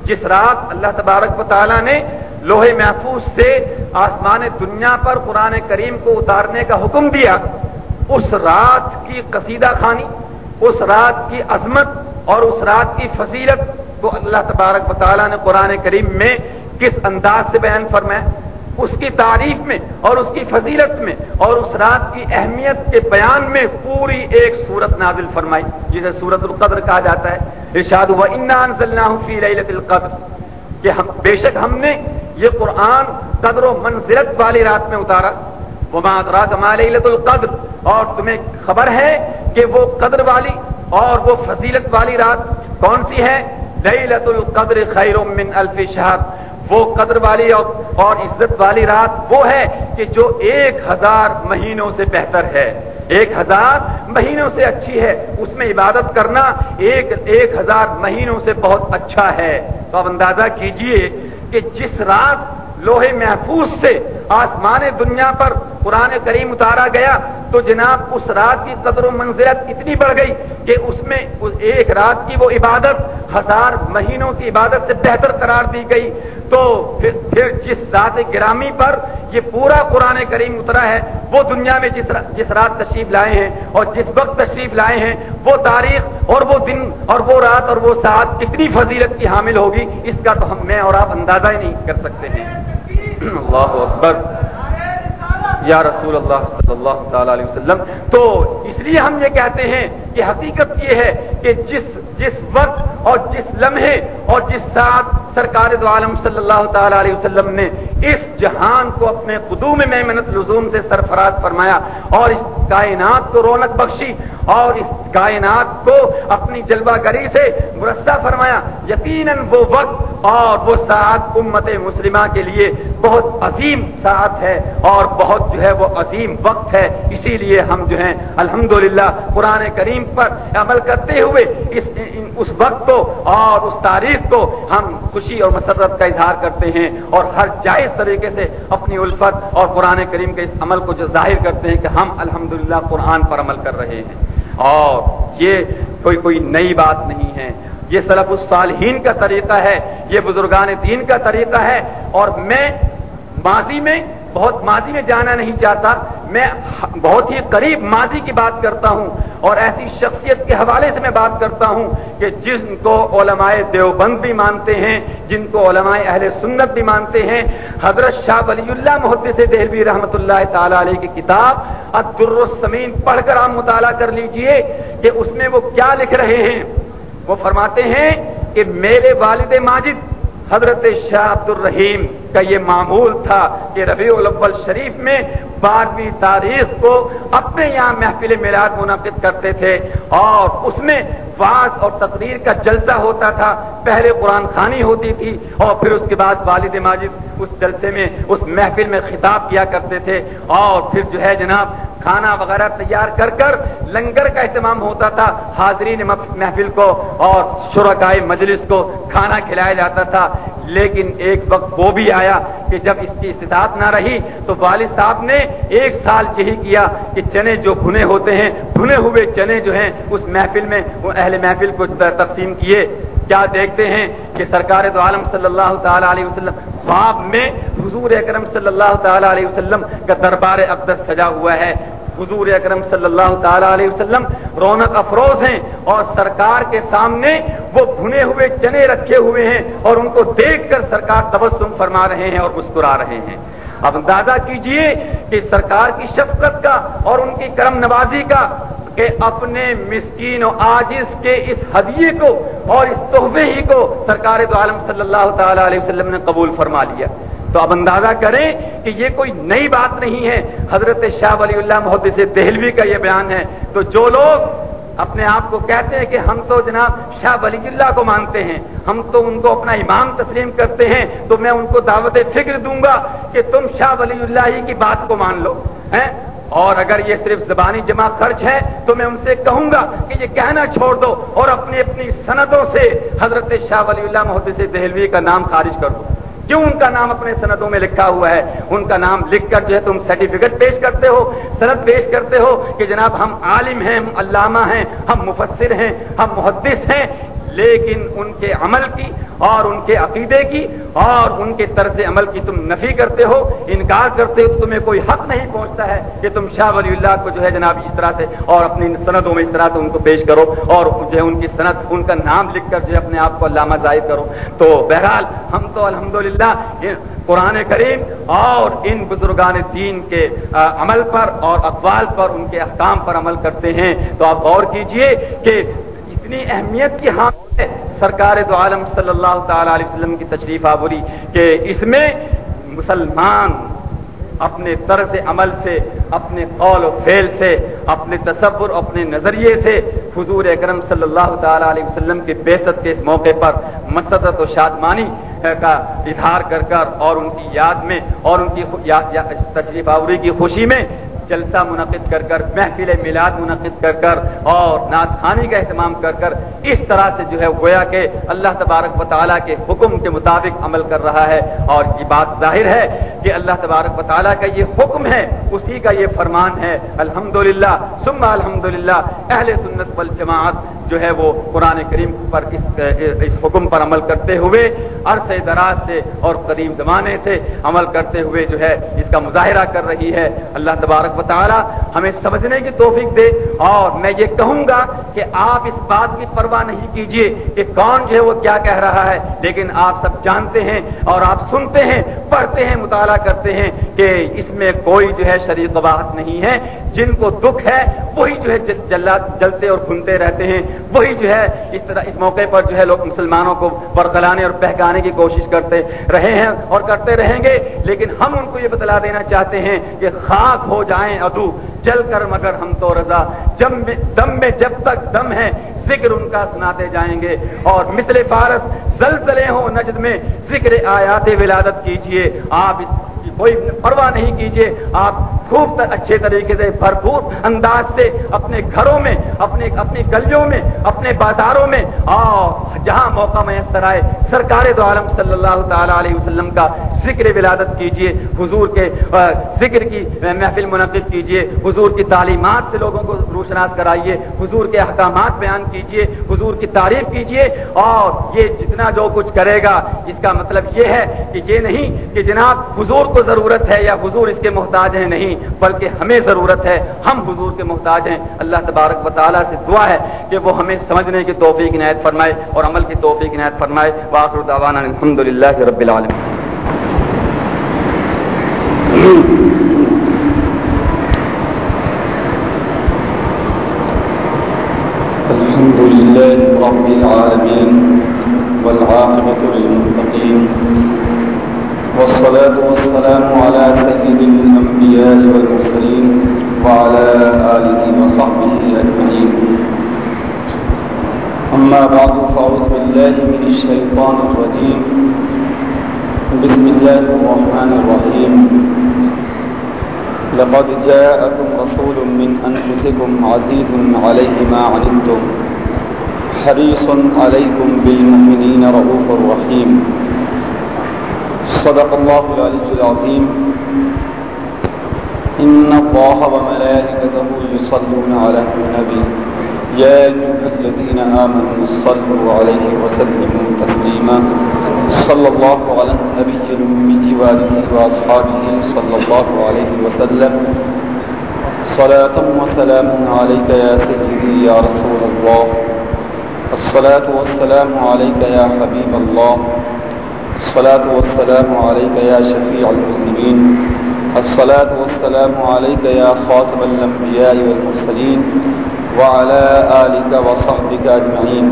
Speaker 1: جس رات اللہ تبارک و تعالیٰ نے لوہے محفوظ سے آسمان دنیا پر قرآن کریم کو اتارنے کا حکم دیا، اس رات کی قصیدہ خانی، اس رات کی عظمت اور اس رات کی فضیلت کو اللہ تبارک و تعالیٰ نے قرآن کریم میں کس انداز سے بیان فرمایا؟ اس کی تعریف میں اور اس کی فضیلت میں اور اس رات کی اہمیت کے بیان میں پوری ایک صورت نازل فرمائی، جسے سورت القدر کہا جاتا ہے۔ ارشاد ہوا فی لیلت القدر. کہ ہم بے شک ہم نے یہ قرآن قدر و منزلت والی رات میں اتارا۔ وہ لیلت القدر۔ اور تمہیں خبر ہے کہ وہ قدر والی اور وہ فضیلت والی رات کون سی ہے؟ لیلت القدر خیر من الف شہر وہ قدر والی اور عزت والی رات وہ ہے کہ جو ایک ہزار مہینوں سے بہتر ہے۔ ایک ہزار مہینوں سے اچھی ہے، اس میں عبادت کرنا ایک ایک ہزار مہینوں سے بہت اچھا ہے۔ تو اب اندازہ کیجیے کہ جس رات لوہے محفوظ سے آسمان دنیا پر قرآن کریم اتارا گیا تو جناب اس رات کی قدر و منزلت اتنی بڑھ گئی کہ اس میں ایک رات کی وہ عبادت ہزار مہینوں کی عبادت سے بہتر قرار دی گئی۔ تو پھر پھر جس ذات گرامی پر یہ پورا قرآن کریم اترا ہے، وہ دنیا میں جس جس رات تشریف لائے ہیں اور جس وقت تشریف لائے ہیں، وہ تاریخ اور وہ دن اور وہ رات اور وہ ساتھ کتنی فضیلت کی حامل ہوگی، اس کا تو ہم میں اور آپ اندازہ ہی نہیں کر سکتے ہیں۔ اللہ اکبر یا رسول اللہ صلی اللہ تعالی علیہ وسلم تو اس لیے ہم یہ کہتے ہیں کہ حقیقت یہ ہے کہ جس جس وقت اور جس لمحے اور جس ساتھ سرکار دو عالم صلی اللہ تعالی علیہ وسلم نے اس جہان کو اپنے قدوم میں منت لزوم سے سرفراز فرمایا اور اس کائنات کو رونق بخشی اور اس کائنات کو اپنی جلوہ گری سے مرسہ فرمایا، یقیناً وہ وقت اور وہ ساتھ امت مسلمہ کے لیے بہت عظیم ساتھ ہے اور بہت جو ہے وہ عظیم وقت ہے۔ اسی لیے ہم جو ہیں الحمدللہ قرآن کریم پر عمل کرتے ہوئے اس اس وقت کو اور اس تاریخ کو ہم خوشی اور مسرت کا اظہار کرتے ہیں اور ہر جائز طریقے سے اپنی الفت اور قرآن کریم کے اس عمل کو جو ظاہر کرتے ہیں کہ ہم الحمدللہ قرآن پر عمل کر رہے ہیں۔ اور یہ کوئی کوئی نئی بات نہیں ہے۔ یہ سلف الصالحین کا طریقہ ہے۔ یہ بزرگان دین کا طریقہ ہے۔ اور میں ماضی میں بہت ماضی میں جانا نہیں چاہتا میں بہت ہی قریب ماضی کی بات کرتا ہوں اور ایسی شخصیت کے حوالے سے میں بات کرتا ہوں کہ جن کو علماء دیوبند بھی مانتے ہیں، جن کو علماء اہل سنت بھی مانتے ہیں۔ حضرت شاہ ولی اللہ محدث سے دہلوی رحمۃ اللہ تعالی علیہ کی کتاب السمین پڑھ کر آپ مطالعہ کر لیجیے کہ اس میں وہ کیا لکھ رہے ہیں۔ وہ فرماتے ہیں کہ میرے والد ماجد حضرت شاہ عبد الرحیم کا یہ معمول تھا کہ ربیع الاول شریف میں بارہویں تاریخ کو اپنے یہاں محفل میلاد منعقد کرتے تھے اور اس میں واض اور تقریر کا جلسہ ہوتا تھا۔ پہلے قرآن خانی ہوتی تھی اور پھر اس کے بعد والد ماجد اس جلسے میں، اس محفل میں خطاب کیا کرتے تھے۔ اور پھر جو ہے جناب، کھانا وغیرہ تیار کر کر لنگر کا اہتمام ہوتا تھا۔ حاضرین محفل کو اور شرکائے مجلس کو کھانا کھلایا جاتا تھا۔ لیکن ایک وقت وہ بھی آیا کہ جب اس کی استطاعت نہ رہی تو والد صاحب نے ایک سال یہی کیا کہ چنے جو بھنے ہوتے ہیں، بھنے ہوئے چنے جو ہیں، اس محفل میں وہ اہل اہل محفل کو تقسیم کیے۔ کیا دیکھتے ہیں کہ سرکار دو عالم صلی اللہ تعالی علیہ وسلم خواب میں حضور اکرم صلی اللہ تعالی علیہ وسلم کا دربار اقدس سجا ہوا ہے۔ حضور اکرم صلی اللہ تعالی علیہ وسلم رونق افروز ہیں اور سرکار کے سامنے وہ بھنے ہوئے چنے رکھے ہوئے ہیں اور ان کو دیکھ کر سرکار تبسم فرما رہے ہیں اور مسکرا رہے ہیں۔ اب اندازہ کیجیے کہ سرکار کی شفقت کا اور ان کی کرم نوازی کا کہ اپنے مسکین و آجز کے اس ہدیے کو اور اس تحفے ہی کو سرکار تو عالم صلی اللہ تعالی علیہ وسلم نے قبول فرما لیا۔ تو اب اندازہ کریں کہ یہ کوئی نئی بات نہیں ہے۔ حضرت شاہ ولی اللہ محدث دہلوی کا یہ بیان ہے۔ تو جو لوگ اپنے آپ کو کہتے ہیں کہ ہم تو جناب شاہ ولی اللہ کو مانتے ہیں، ہم تو ان کو اپنا امام تسلیم کرتے ہیں، تو میں ان کو دعوت فکر دوں گا کہ تم شاہ ولی اللہ ہی کی بات کو مان لو۔ اور اگر یہ صرف زبانی جمع خرچ ہے تو میں ان سے کہوں گا کہ یہ کہنا چھوڑ دو اور اپنی اپنی سندوں سے حضرت شاہ ولی اللہ محدث دہلوی کا نام خارج کر دو۔ کیوں ان کا نام اپنے سندوں میں لکھا ہوا ہے؟ ان کا نام لکھ کر جو ہے تم سرٹیفکیٹ پیش کرتے ہو سند پیش کرتے ہو کہ جناب ہم عالم ہیں، ہم علامہ ہیں، ہم مفسر ہیں، ہم محدث ہیں۔ لیکن ان کے عمل کی اور ان کے عقیدے کی اور ان کے طرز عمل کی تم نفی کرتے ہو، انکار کرتے ہو تو تمہیں کوئی حق نہیں پہنچتا ہے کہ تم شاہ ولی اللہ کو جو ہے جناب اس طرح سے اور اپنی سندوں میں اس طرح سے ان کو پیش کرو اور جو ہے ان کی صنعت ان کا نام لکھ کر جو ہے اپنے آپ کو علامہ ظاہر کرو۔ تو بہرحال ہم تو الحمدللہ قرآن کریم اور ان بزرگان دین کے عمل پر اور اقوال پر، ان کے احکام پر عمل کرتے ہیں۔ تو آپ غور کیجیے کہ اتنی اہمیت کی ہاں سرکار دو عالم صلی اللہ تعالی علیہ وسلم کی تشریف آوری کہ اس میں مسلمان اپنے طرز عمل سے، اپنے قول و فیل سے، اپنے تصور، اپنے نظریے سے حضور اکرم صلی اللہ تعالی علیہ وسلم کی بےست کے اس موقع پر مسرت و شادمانی کا اظہار کر کر اور ان کی یاد میں، اور ان کی تشریف آوری کی خوشی میں جلسہ منعقد کر کر، محفل میلاد منعقد کر کر، اور نعت خانی کا اہتمام کر کر اس طرح سے جو ہے گویا کہ اللہ تبارک و تعالیٰ کے حکم کے مطابق عمل کر رہا ہے۔ اور یہ بات ظاہر ہے کہ اللہ تبارک و تعالیٰ کا یہ حکم ہے، اسی کا یہ فرمان ہے۔ الحمد للہ سما الحمد للہ اہل سنت والجماعت جو ہے وہ قرآن کریم پر اس اس حکم پر عمل کرتے ہوئے عرصے دراز سے اور قدیم زمانے سے عمل کرتے ہوئے جو ہے اس کا مظاہرہ کر رہی ہے۔ اللہ تبارک و تعالی ہمیں سمجھنے کی توفیق دے اور میں یہ کہوں گا کہ آپ اس بات کی پرواہ نہیں کیجیے کہ کون جو ہے وہ کیا کہہ رہا ہے، لیکن آپ سب جانتے ہیں اور آپ سنتے ہیں، پڑھتے ہیں، مطالعہ کرتے ہیں کہ اس میں کوئی جو ہے شریک بات نہیں ہے۔ جن کو دکھ ہے، وہی جو ہے جلتے اور کھنتے رہتے ہیں۔ وہی جو ہے، اس طرح اس موقع پر جو ہے لوگ مسلمانوں کو برقلانے اور بہکانے کی کوشش کرتے رہے ہیں اور کرتے رہیں گے، لیکن ہم ان کو یہ بتلا دینا چاہتے ہیں کہ خاک ہو جائیں ادو چل کر مگر ہم تو رضا۔ جم میں دم میں جب تک دم ہے، ذکر ان کا سناتے جائیں گے۔ اور مثل فارس زلزلے ہوں نجد میں، ذکر آیات ولادت کیجیے۔ آپ کوئی پرواہ نہیں کیجیے آپ خوب اچھے طریقے سے، بھرپور انداز سے اپنے گھروں میں، اپنے، اپنی گلیوں میں، اپنے بازاروں میں اور جہاں موقع میسر آئے، سرکار دو عالم صلی اللہ تعالی علیہ وسلم کا ذکر ولادت کیجیے حضور کے ذکر کی محفل منعقد کیجیے حضور کی تعلیمات سے لوگوں کو روشناس کرائیے، حضور کے احکامات بیان کیجیے حضور کی تعریف کیجیے اور یہ جتنا جو کچھ کرے گا، اس کا مطلب یہ ہے کہ یہ نہیں کہ جناب حضور کو ضرورت ہے یا حضور اس کے محتاج ہیں؟ نہیں، بلکہ ہمیں ضرورت ہے، ہم حضور کے محتاج ہیں۔ اللہ تبارک و تعالیٰ سے دعا ہے کہ وہ ہمیں سمجھنے کی توفیق عنایت فرمائے اور عمل کی توفیق عنایت فرمائے۔ واخر دعوانا الحمد للہ رب العالمین۔
Speaker 2: الحمد لله رب العالمين والعاقبة للمتقين والصلاة والسلام على سيد الأنبياء والمرسلين وعلى آله وصحبه أجمعين. أما بعد، فأعوذ بالله من الشيطان الرجيم. بسم الله الرحمن الرحيم. لقد جاءكم رسول من أنفسكم عزيز عليه ما عنتم. حريص عليكم بالمؤمنين رؤوف رحيم. صدق الله العلي العظيم إن الله وملائكته يصلون على النبي يا أيها الذين آمنوا صلوا عليه وسلموا تسليما صلى الله على النبي الأمي وآله وأصحابه صلى الله عليه وسلم صلاة وسلام عليك يا سيدي يا رسول الله الصلاة والسلام عليك يا حبيب الله الصلاة والسلام عليك يا شفيع المسلمين. الصلاة والسلام عليك يا خاتم الأنبياء والمرسلين. وعلى آلك وصحبك أجمعين.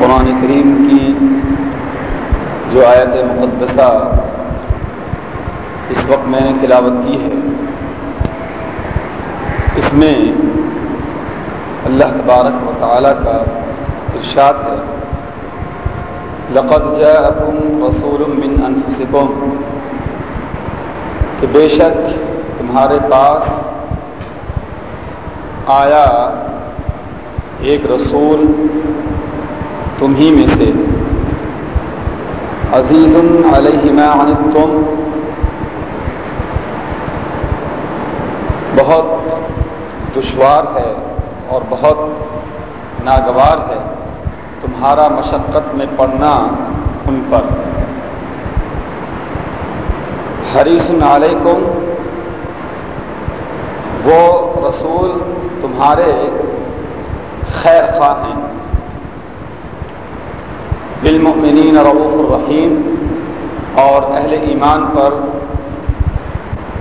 Speaker 2: قرآن کریم کی جو آیت مقدسہ اس وقت میں نے تلاوت کی ہے، اس میں اللہ تبارک و تعالیٰ کا ارشاد ہے۔ لقد جاءكم رسول من انفسكم کہ بے شک تمہارے پاس آیا ایک رسول تم ہی میں سے۔ عزیز علیہ ما عنتم۔ بہت دشوار ہے اور بہت ناگوار ہے۔ تمہارا مشقت میں پڑھنا ان پر۔ حریص علیکم، وہ رسول تمہارے خیر خواہ ہیں۔ بالمؤمنین رعوف الرحیم اور اہل ایمان پر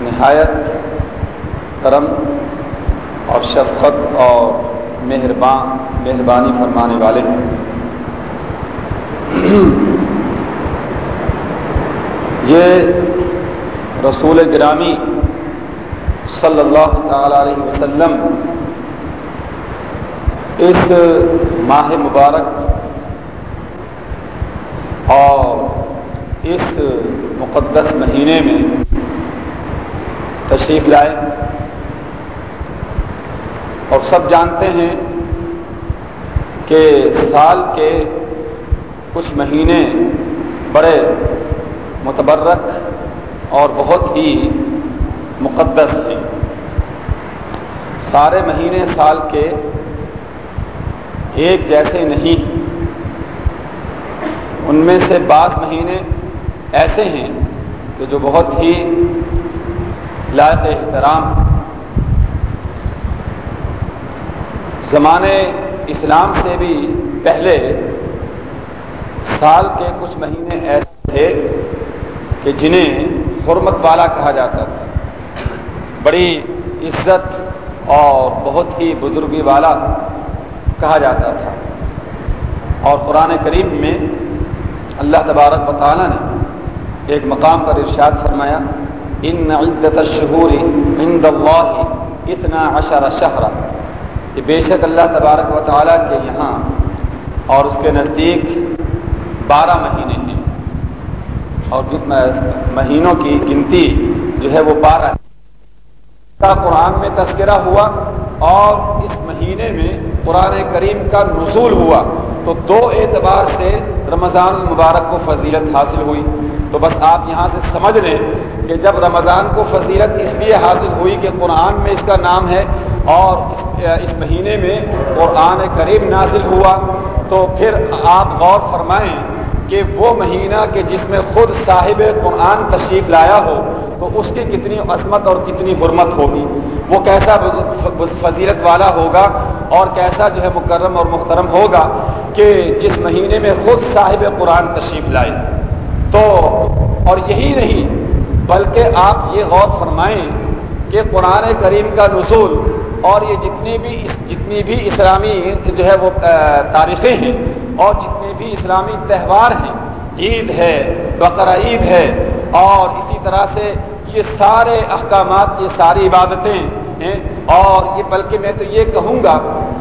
Speaker 2: نہایت کرم اور شفقت اور مہربان مہربانی فرمانے والے ہیں۔ یہ رسول گرامی صلی اللہ تعالی علیہ وسلم اس ماہ مبارک اور اس مقدس مہینے میں تشریف لائے اور سب جانتے ہیں کہ سال کے کچھ مہینے بڑے متبرک اور بہت ہی مقدس ہیں۔ سارے مہینے سال کے ایک جیسے نہیں۔ ان میں سے بعض مہینے ایسے ہیں کہ جو بہت ہی لائق احترام۔ زمانے اسلام سے بھی پہلے سال کے کچھ مہینے ایسے تھے کہ جنہیں حرمت والا کہا جاتا تھا۔ بڑی عزت اور بہت ہی بزرگی والا کہا جاتا تھا۔ اور قرآن کریم میں اللہ تبارک و تعالیٰ نے ایک مقام پر ارشاد فرمایا، ان عدت الشہور عند اللہ اتنا عشر شہر کہ بے شک اللہ تبارک و تعالیٰ کے یہاں اور اس کے نزدیک بارہ مہینے ہیں اور جتنا مہینوں کی گنتی جو ہے وہ بارہ۔ قرآن میں تذکرہ ہوا اور اس مہینے میں قرآن کریم کا نزول ہوا۔ تو دو اعتبار سے رمضان المبارک کو فضیلت حاصل ہوئی۔ تو بس آپ یہاں سے سمجھ لیں کہ جب رمضان کو فضیلت اس لیے حاصل ہوئی کہ قرآن میں اس کا نام ہے اور اس مہینے میں قرآن کریم نازل ہوا، تو پھر آپ غور فرمائیں کہ وہ مہینہ کہ جس میں خود صاحب قرآن تشریف لایا ہو، تو اس کی کتنی عظمت اور کتنی حرمت ہوگی۔ وہ کیسا فضیلت والا ہوگا اور کیسا جو ہے مکرم اور محترم ہوگا کہ جس مہینے میں خود صاحب قرآن تشریف لائے۔ تو، اور یہی نہیں، بلکہ آپ یہ غور فرمائیں کہ قرآن کریم کا نزول اور یہ جتنی بھی جتنی بھی اسلامی جو ہے وہ تاریخیں ہیں اور جتنے بھی اسلامی تہوار ہیں، عید ہے، بقرہ عید ہے، اور اسی طرح سے یہ سارے احکامات، یہ ساری عبادتیں ہیں، اور یہ بلکہ میں تو یہ کہوں گا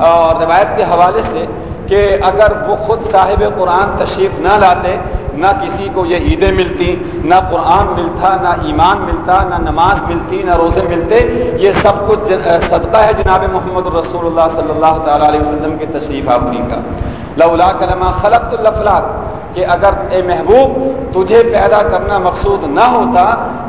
Speaker 2: اور روایت کے حوالے سے کہ اگر وہ خود صاحب قرآن تشریف نہ لاتے نہ کسی کو یہ عیدیں ملتی، نہ قرآن ملتا، نہ ایمان ملتا، نہ نماز ملتی، نہ روزے ملتے، یہ سب کچھ صدقہ ہے جناب محمد رسول اللہ صلی اللہ تعالیٰ علیہ وسلم کے تشریف آفری کا۔ لولا کلمہ خلق الفلاق کہ اگر اے محبوب تجھے پیدا کرنا مقصود نہ ہوتا،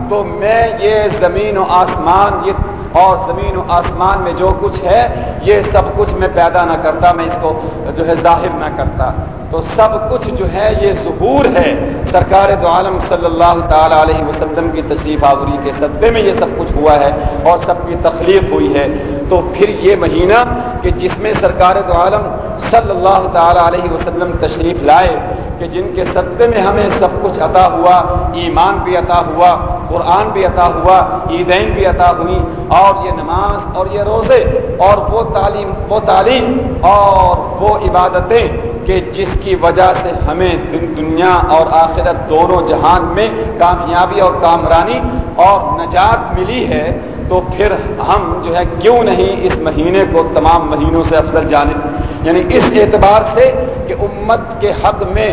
Speaker 2: تو میں یہ زمین و آسمان، یہ اور زمین و آسمان میں جو کچھ ہے، یہ سب کچھ میں پیدا نہ کرتا، میں اس کو جو ہے ظاہر نہ کرتا۔ تو سب کچھ جو ہے، یہ ظہور ہے۔ سرکار دو عالم صلی اللہ تعالی علیہ وسلم کی تشریف آوری کے صدقے میں یہ سب کچھ ہوا ہے اور سب کی تخلیق ہوئی ہے۔ تو پھر یہ مہینہ کہ جس میں سرکار دو عالم صلی اللہ تعالی علیہ وسلم تشریف لائے کہ جن کے صدقے میں ہمیں سب کچھ عطا ہوا، ایمان بھی عطا ہوا، قرآن بھی عطا ہوا، عیدین بھی عطا ہوئی، اور یہ نماز اور یہ روزے اور وہ تعلیم وہ تعلیم اور وہ عبادتیں کہ جس کی وجہ سے ہمیں دنیا اور آخرت دونوں جہان میں کامیابی اور کامرانی اور نجات ملی ہے۔ تو پھر ہم جو ہے کیوں نہیں اس مہینے کو تمام مہینوں سے افضل جانیں؟ یعنی اس اعتبار سے کہ امت کے حق میں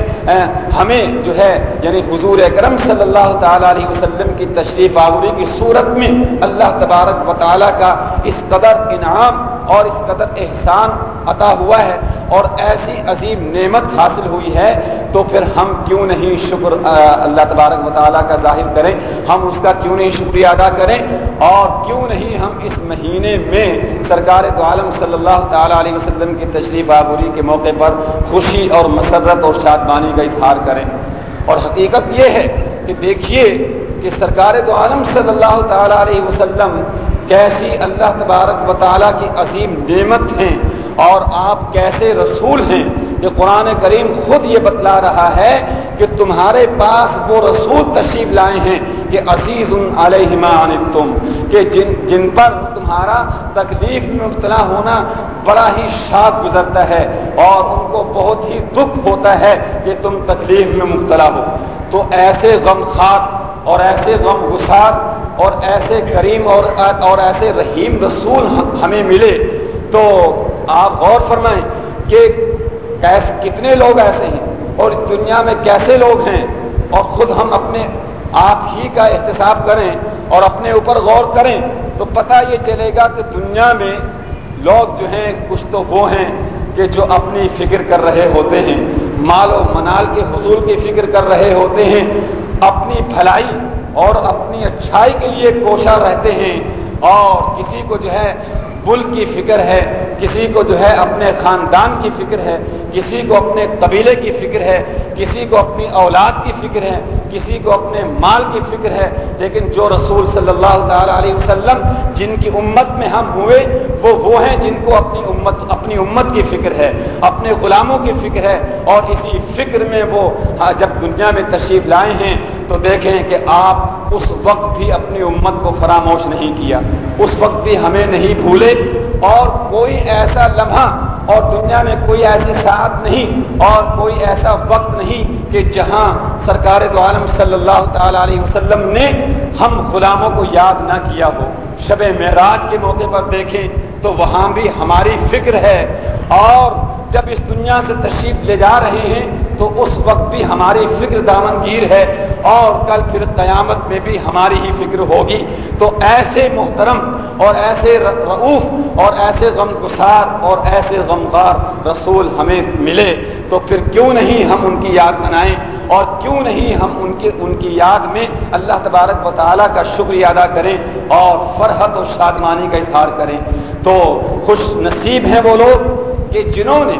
Speaker 2: ہمیں جو ہے یعنی حضور اکرم صلی اللہ تعالیٰ علیہ وسلم کی تشریف آوری کی صورت میں اللہ تبارک و تعالیٰ کا اس قدر انعام اور اس قدر احسان عطا ہوا ہے اور ایسی عظیم نعمت حاصل ہوئی ہے، تو پھر ہم کیوں نہیں شکر اللہ تبارک و تعالیٰ کا ظاہر کریں؟ ہم اس کا کیوں نہیں شکریہ ادا کریں؟ اور کیوں نہیں ہم اس مہینے میں سرکار تو عالم صلی اللہ تعالیٰ علیہ وسلم کی تشریف آبوری کے موقع پر خوشی اور مسرت اور شادمانی کا اظہار کریں؟ اور حقیقت یہ ہے کہ دیکھیے کہ سرکار تو عالم صلی اللہ تعالیٰ علیہ وسلم کیسی اللہ تبارک و تعالیٰ کی عظیم نعمت ہیں اور آپ کیسے رسول ہیں کہ قرآن کریم خود یہ بتلا رہا ہے کہ تمہارے پاس وہ رسول تشریف لائے ہیں کہ عزیز علیہ تم کہ جن جن پر تمہارا تکلیف میں مبتلا ہونا بڑا ہی شاد گزرتا ہے اور ان کو بہت ہی دکھ ہوتا ہے کہ تم تکلیف میں مبتلا ہو۔ تو ایسے غم خاک اور ایسے غم گسار اور ایسے کریم اور اور ایسے رحیم رسول ہمیں ملے تو آپ غور فرمائیں کہ کتنے لوگ ایسے ہیں اور دنیا میں کیسے لوگ ہیں اور خود ہم اپنے آپ ہی کا احتساب کریں اور اپنے اوپر غور کریں تو پتہ یہ چلے گا کہ دنیا میں لوگ جو ہیں کچھ تو وہ ہیں کہ جو اپنی فکر کر رہے ہوتے ہیں، مال و منال کے حصول کی فکر کر رہے ہوتے ہیں، اپنی بھلائی اور اپنی اچھائی کے لیے کوشاں رہتے ہیں اور کسی کو جو ہے بل کی فکر ہے کسی کو جو ہے اپنے خاندان کی فکر ہے، کسی کو اپنے قبیلے کی فکر ہے، کسی کو اپنی اولاد کی فکر ہے، کسی کو اپنے مال کی فکر ہے، لیکن جو رسول صلی اللہ تعالی علیہ وسلم جن کی امت میں ہم ہوئے، وہ وہ ہیں جن کو اپنی امت اپنی امت کی فکر ہے، اپنے غلاموں کی فکر ہے، اور اسی فکر میں وہ جب دنیا میں تشریف لائے ہیں، تو دیکھیں کہ آپ اس وقت بھی اپنی امت کو فراموش نہیں کیا۔ اس وقت بھی ہمیں نہیں بھولے۔ اور کوئی ایسا لمحہ اور دنیا میں کوئی ایسی ساتھ نہیں اور کوئی ایسا وقت نہیں کہ جہاں سرکار دو عالم صلی اللہ تعالی علیہ وسلم نے ہم غلاموں کو یاد نہ کیا ہو۔ شب معراج کے موقع پر دیکھیں تو وہاں بھی ہماری فکر ہے۔ اور جب اس دنیا سے تشریف لے جا رہے ہیں تو اس وقت بھی ہماری فکر دامن گیر ہے۔ اور کل پھر قیامت میں بھی ہماری ہی فکر ہوگی۔ تو ایسے محترم اور ایسے رعوف اور ایسے غم گسار اور ایسے غمگار رسول ہمیں ملے۔ تو پھر کیوں نہیں ہم ان کی یاد منائیں؟ اور کیوں نہیں ہم ان کی ان کی یاد میں اللہ تبارک و تعالیٰ کا شکریہ ادا کریں اور فرحت و شادمانی کا اظہار کریں؟ تو خوش نصیب ہیں وہ لوگ کہ جنہوں نے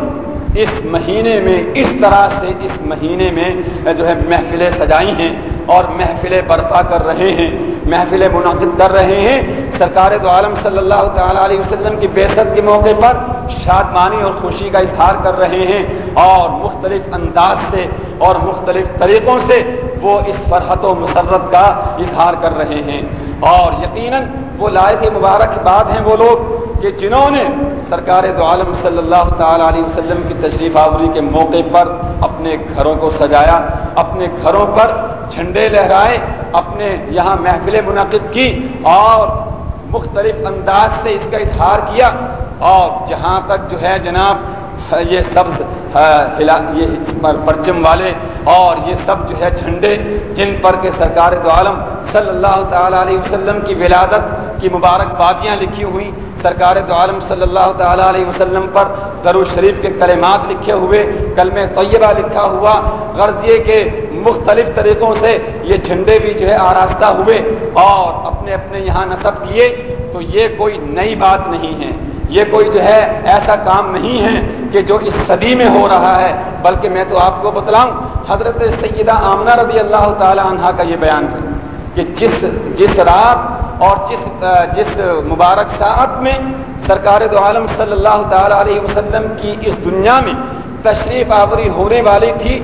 Speaker 2: اس مہینے میں اس طرح سے اس مہینے میں جو ہے محفلیں سجائی ہیں اور محفلیں برپا کر رہے ہیں، محفلیں منعقد کر رہے ہیں۔ سرکار دو عالم صلی اللہ تعالیٰ علیہ وسلم کی بےسط کے موقع پر شادمانی اور خوشی کا اظہار کر رہے ہیں اور مختلف انداز سے اور مختلف طریقوں سے وہ اس فرحت و مسرت کا اظہار کر رہے ہیں۔ اور یقیناً وہ لائق مبارک بات ہیں وہ لوگ کہ جنہوں نے سرکار دو عالم صلی اللہ تعالی علیہ وسلم کی تشریف آوری کے موقع پر اپنے گھروں کو سجایا، اپنے گھروں پر جھنڈے لہرائے، اپنے یہاں محفلیں منعقد کی اور مختلف انداز سے اس کا اظہار کیا۔ اور جہاں تک جو ہے جناب، یہ سبز یہ پرچم والے اور یہ سب جو ہے جھنڈے جن پر کے سرکار دو عالم صلی اللہ تعالی علیہ وسلم کی ولادت کی مبارک بادیاں لکھی ہوئی سرکار دو عالم صلی اللہ تعالی علیہ وسلم پر درو شریف کے کلمات لکھے ہوئے کلم طیبہ لکھا ہوا، غرض یہ کہ مختلف طریقوں سے یہ جھنڈے بھی جو ہے آراستہ ہوئے اور اپنے اپنے یہاں نصب کیے، تو یہ کوئی نئی بات نہیں ہے۔ یہ کوئی جو ہے ایسا کام نہیں ہے کہ جو اس صدی میں ہو رہا ہے۔ بلکہ میں تو آپ کو بتلاؤں، حضرت سیدہ آمنہ رضی اللہ تعالی عنہ کا یہ بیان ہے کہ جس جس رات اور جس جس مبارک ساعت میں سرکار دو عالم صلی اللہ تعالی علیہ وسلم کی اس دنیا میں تشریف آوری ہونے والی تھی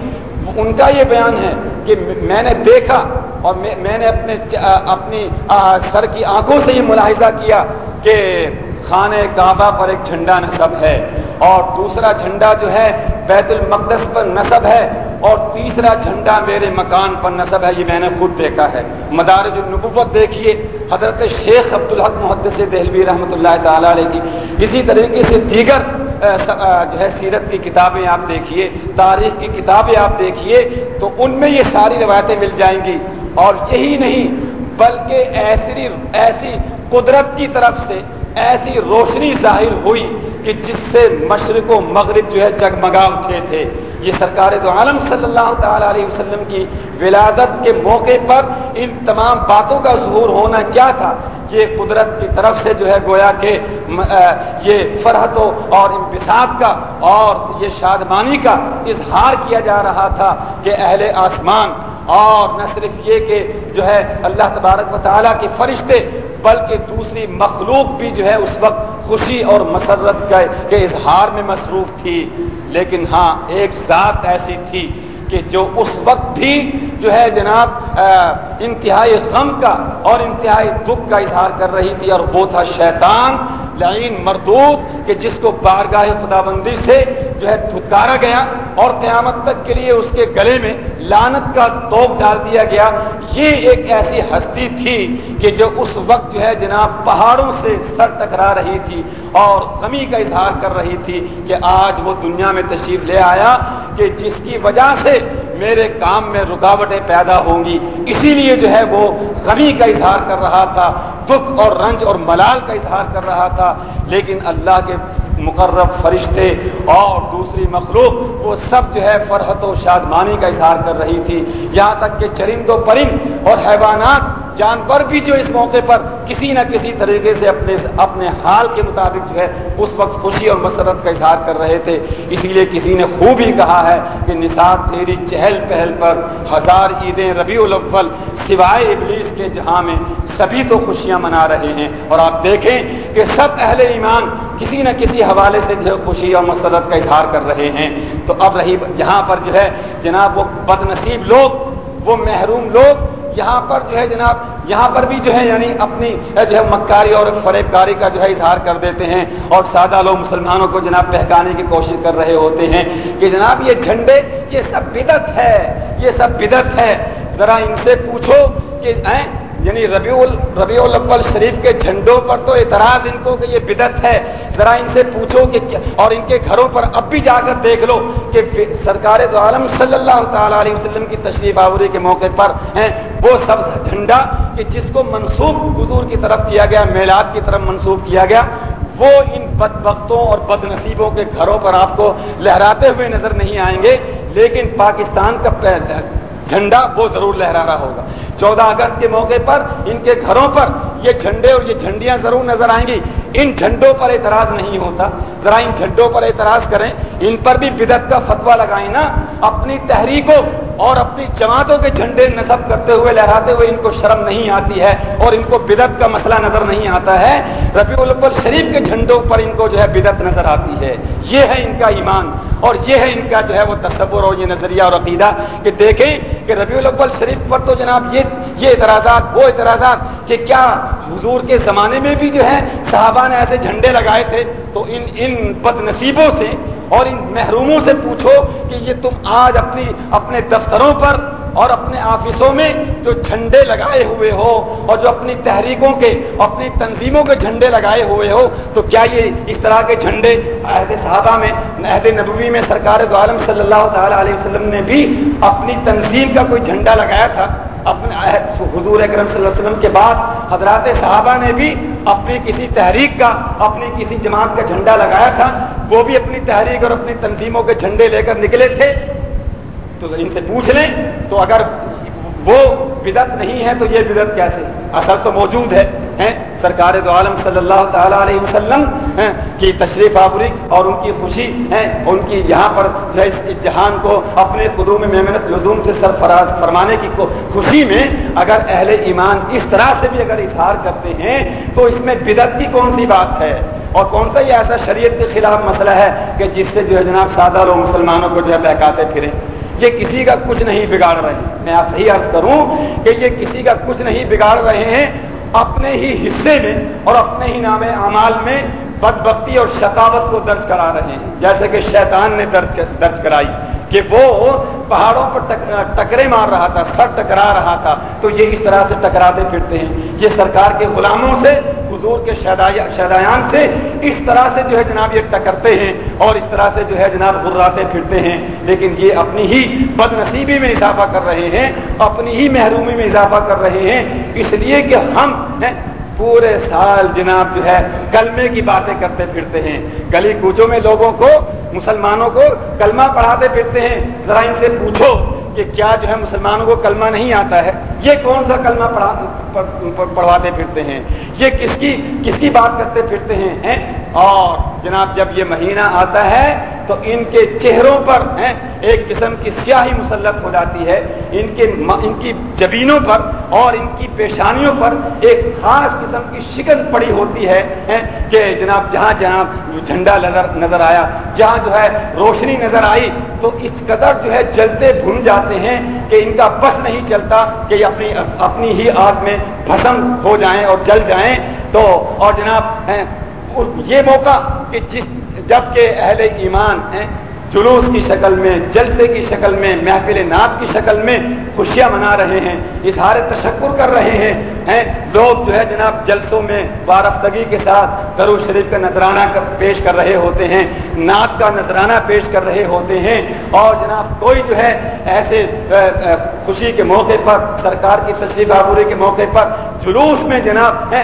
Speaker 2: ان کا یہ بیان ہے کہ میں نے دیکھا اور میں نے اپنے اپنی سر کی آنکھوں سے یہ ملاحظہ کیا کہ خانہ کعبہ پر ایک جھنڈا نصب ہے اور دوسرا جھنڈا جو ہے بیت المقدس پر نصب ہے اور تیسرا جھنڈا میرے مکان پر نصب ہے، یہ میں نے خود دیکھا ہے۔ مدارج النبوت دیکھیے، حضرت شیخ عبدالحق محدث دہلوی رحمۃ اللہ تعالی علیہ کی۔ اسی طریقے سے دیگر جو ہے سیرت کی کتابیں آپ دیکھیے، تاریخ کی کتابیں آپ دیکھیے، تو ان میں یہ ساری روایتیں مل جائیں گی۔ اور یہی نہیں، بلکہ ایسی ایسی قدرت کی طرف سے ایسی روشنی ظاہر ہوئی کہ جس سے مشرق و مغرب جو ہے جگمگا اٹھے تھے۔ یہ سرکار دو عالم صلی اللہ تعالی علیہ وسلم کی ولادت کے موقع پر ان تمام باتوں کا ظہور ہونا کیا تھا؟ یہ قدرت کی طرف سے جو ہے گویا کہ یہ فرحت اور انبساط کا اور یہ شادمانی کا اظہار کیا جا رہا تھا کہ اہل آسمان اور نہ صرف یہ کہ جو ہے اللہ تبارک و تعالیٰ کے فرشتے، بلکہ دوسری مخلوق بھی جو ہے اس وقت خوشی اور مسرت کے اظہار میں مصروف تھی۔ لیکن ہاں ایک ذات ایسی تھی کہ جو اس وقت بھی جو ہے جناب انتہائی غم کا اور انتہائی دکھ کا اظہار کر رہی تھی اور وہ تھا شیطان۔ لعین مردود کہ جس کو بارگاہ خدا بندی سے جو ہے دھتکارا گیا اور قیامت تک کے لیے اس کے گلے میں لانت کا توپ ڈال دیا گیا، یہ ایک ایسی ہستی تھی کہ جو اس وقت جو ہے جناب پہاڑوں سے سر ٹکرا رہی تھی اور غمی کا اظہار کر رہی تھی کہ آج وہ دنیا میں تشریف لے آیا کہ جس کی وجہ سے میرے کام میں رکاوٹیں پیدا ہوں گی، اسی لیے جو ہے وہ غمی کا اظہار کر رہا تھا، دکھ اور رنج اور ملال کا اظہار کر رہا تھا لیکن اللہ کے مقرب فرشتے اور دوسری مخلوق وہ سب جو ہے فرحت و شادمانی کا اظہار کر رہی تھی۔ یہاں تک کہ چرند و پرند اور حیوانات جانور بھی جو اس موقع پر کسی نہ کسی طریقے سے اپنے اپنے حال کے مطابق جو ہے اس وقت خوشی اور مسرت کا اظہار کر رہے تھے۔ اسی لیے کسی نے خوب ہی کہا ہے کہ نثار تیری چہل پہل پر ہزار عیدیں ربیع الاول سوائے ابلیس کے جہاں میں سبھی تو خوشیاں منا رہے ہیں۔ اور آپ دیکھیں کہ سب اہل ایمان کسی نہ کسی حوالے سے جو خوشی اور مسرت کا اظہار کر رہے ہیں۔ تو اب رہی یہاں پر جو ہے جناب وہ بد نصیب لوگ، وہ محروم لوگ، یہاں پر جو ہے جناب، یہاں پر بھی جو ہے یعنی اپنی جو ہے مکاری اور فریب کاری کا جو ہے اظہار کر دیتے ہیں۔ اور سادہ لوگ مسلمانوں کو جناب بہکانے کی کوشش کر رہے ہوتے ہیں کہ جناب یہ جھنڈے، یہ سب بدت ہے، یہ سب بدت ہے۔ ذرا ان سے پوچھو کہ یعنی ربیع ربیع الاول شریف کے جھنڈوں پر تو اعتراض ان کو کہ یہ بدت ہے۔ ذرا ان سے پوچھو کہ اور ان کے گھروں پر اب بھی جا کر دیکھ لو کہ سرکار دو عالم صلی اللہ تعالی علیہ وسلم کی تشریف آوری کے موقع پر ہیں۔ وہ سب جھنڈا کہ جس کو منسوخ حضور کی طرف کیا گیا، میلاد کی طرف منسوخ کیا گیا، وہ ان بد وقتوں اور بد نصیبوں کے گھروں پر آپ کو لہراتے ہوئے نظر نہیں آئیں گے۔ لیکن پاکستان کا جھنڈا وہ ضرور لہرا رہا ہوگا۔ چودہ اگست کے موقع پر ان کے گھروں پر یہ جھنڈے اور یہ جھنڈیاں ضرور نظر آئیں گی۔ ان جھنڈوں پر اعتراض نہیں ہوتا۔ ذرا ان جھنڈوں پر اعتراض کریں۔ ان پر بھی بدت کا فتوا لگائیں نا۔ اپنی تحریکوں اور اپنی جماعتوں کے جھنڈے نصب کرتے ہوئے لہراتے ہوئے ان کو شرم نہیں آتی ہے اور ان کو بدت کا مسئلہ نظر نہیں آتا ہے۔ رفیع الاول شریف کے جھنڈوں پر ان کو جو ہے بدت نظر آتی ہے۔ یہ ہے ان کا ایمان اور یہ ہے ان کا جو ہے وہ تصور اور یہ نظریہ اور عقیدہ کہ دیکھیں کہ ربیع الاول شریف پر تو جناب یہ یہ اعتراضات، وہ اعتراضات کہ کیا حضور کے زمانے میں بھی جو ہے صحابہ نے ایسے جھنڈے لگائے تھے تو ان ان بد نصیبوں سے اور ان محروموں سے پوچھو کہ یہ تم آج اپنی اپنے دفتروں پر اور اپنے آفسوں میں جو جھنڈے لگائے ہوئے ہو اور جو اپنی تحریکوں کے اپنی تنظیموں کے جھنڈے لگائے ہوئے ہو، تو کیا یہ اس طرح کے جھنڈے عہد صحابہ میں عہد نبوی میں سرکار دو عالم صلی اللہ تعالی علیہ وسلم نے بھی اپنی تنظیم کا کوئی جھنڈا لگایا تھا؟ اپنے حضور اکرم صلی اللہ علیہ وسلم کے بعد حضرات صحابہ نے بھی اپنی کسی تحریک کا، اپنی کسی جماعت کا جھنڈا لگایا تھا، وہ بھی اپنی تحریک اور اپنی تنظیموں کے جھنڈے لے کر نکلے تھے۔ تو ان سے پوچھ لیں، تو اگر وہ بدت نہیں ہے تو یہ بدت کیسے؟ اثر تو موجود ہے۔ سرکار دو عالم صلی اللہ تعالیٰ علیہ وسلم کی تشریف آوری اور ان کی خوشی ہے ان کی یہاں پر جہان کو اپنے قدوم میں محنت لزوم سے سرفراز فرمانے کی خوشی میں اگر اہل ایمان اس طرح سے بھی اگر اظہار کرتے ہیں تو اس میں بدت کی کون سی بات ہے اور کون سا یہ ایسا شریعت کے خلاف مسئلہ ہے کہ جس سے جو ہے جناب سادہ لوگ مسلمانوں کو جو ہے بہکاتے پھریں یہ کسی کا کچھ نہیں بگاڑ رہے ہیں۔ میں آپ صحیح عرض کروں کہ یہ کسی کا کچھ نہیں بگاڑ رہے ہیں اپنے ہی حصے میں اور اپنے ہی نام اعمال میں بد بختی اور شکاوت کو درج کرا رہے ہیں۔ جیسے کہ شیطان نے درج درج کرائی کہ وہ پہاڑوں پر ٹکرے مار رہا تھا، سر ٹکرا رہا تھا۔ تو یہ اس طرح سے ٹکراتے پھرتے ہیں۔ یہ سرکار کے غلاموں سے حضور کے شہدایان سے اس طرح سے جو ہے جناب یہ ٹکرتے ہیں اور اس طرح سے جو ہے جناب غراتے پھرتے ہیں، لیکن یہ اپنی ہی بد نصیبی میں اضافہ کر رہے ہیں، اپنی ہی محرومی میں اضافہ کر رہے ہیں، اس لیے کہ ہم پورے سال جناب جو ہے کلمے کی باتیں کرتے پھرتے ہیں۔ گلی کوچوں میں لوگوں کو، مسلمانوں کو کلمہ پڑھاتے پھرتے ہیں، ذرا ان سے پوچھو۔ کہ کیا جو ہے مسلمانوں کو کلمہ نہیں آتا ہے؟ یہ کون سا کلمہ پڑھواتے پھرتے ہیں؟ یہ کس کی کس کی بات کرتے پھرتے ہیں؟ اور جناب جب یہ مہینہ آتا ہے تو ان کے چہروں پر ہیں، ایک قسم کی سیاہی مسلط ہو جاتی ہے۔ ان کے ان کی جبینوں پر اور ان کی پیشانیوں پر ایک خاص قسم کی شکن پڑی ہوتی ہے کہ جناب جہاں جہاں جھنڈا نظر نظر آیا، جہاں جو ہے روشنی نظر آئی، تو اس قدر جو ہے جلتے بھون جاتے ہیں کہ ان کا بس نہیں چلتا کہ اپنی اپنی ہی آگ میں بھسم ہو جائیں اور جل جائیں۔ تو، اور جناب یہ موقع کہ جس جبکہ اہل ایمان ہیں جلوس کی شکل میں، جلسے کی شکل میں، محفل نعت کی شکل میں خوشیاں منا رہے ہیں، اظہار تشکر کر رہے ہیں ہیں؟ لوگ جو ہے جناب جلسوں میں وارفتگی کے ساتھ کرو شریف کا نذرانہ پیش کر رہے ہوتے ہیں، نعت کا نذرانہ پیش کر رہے ہوتے ہیں، اور جناب کوئی جو ہے ایسے خوشی کے موقع پر، سرکار کی تشریف آبوری کے موقع پر جلوس میں جناب ہے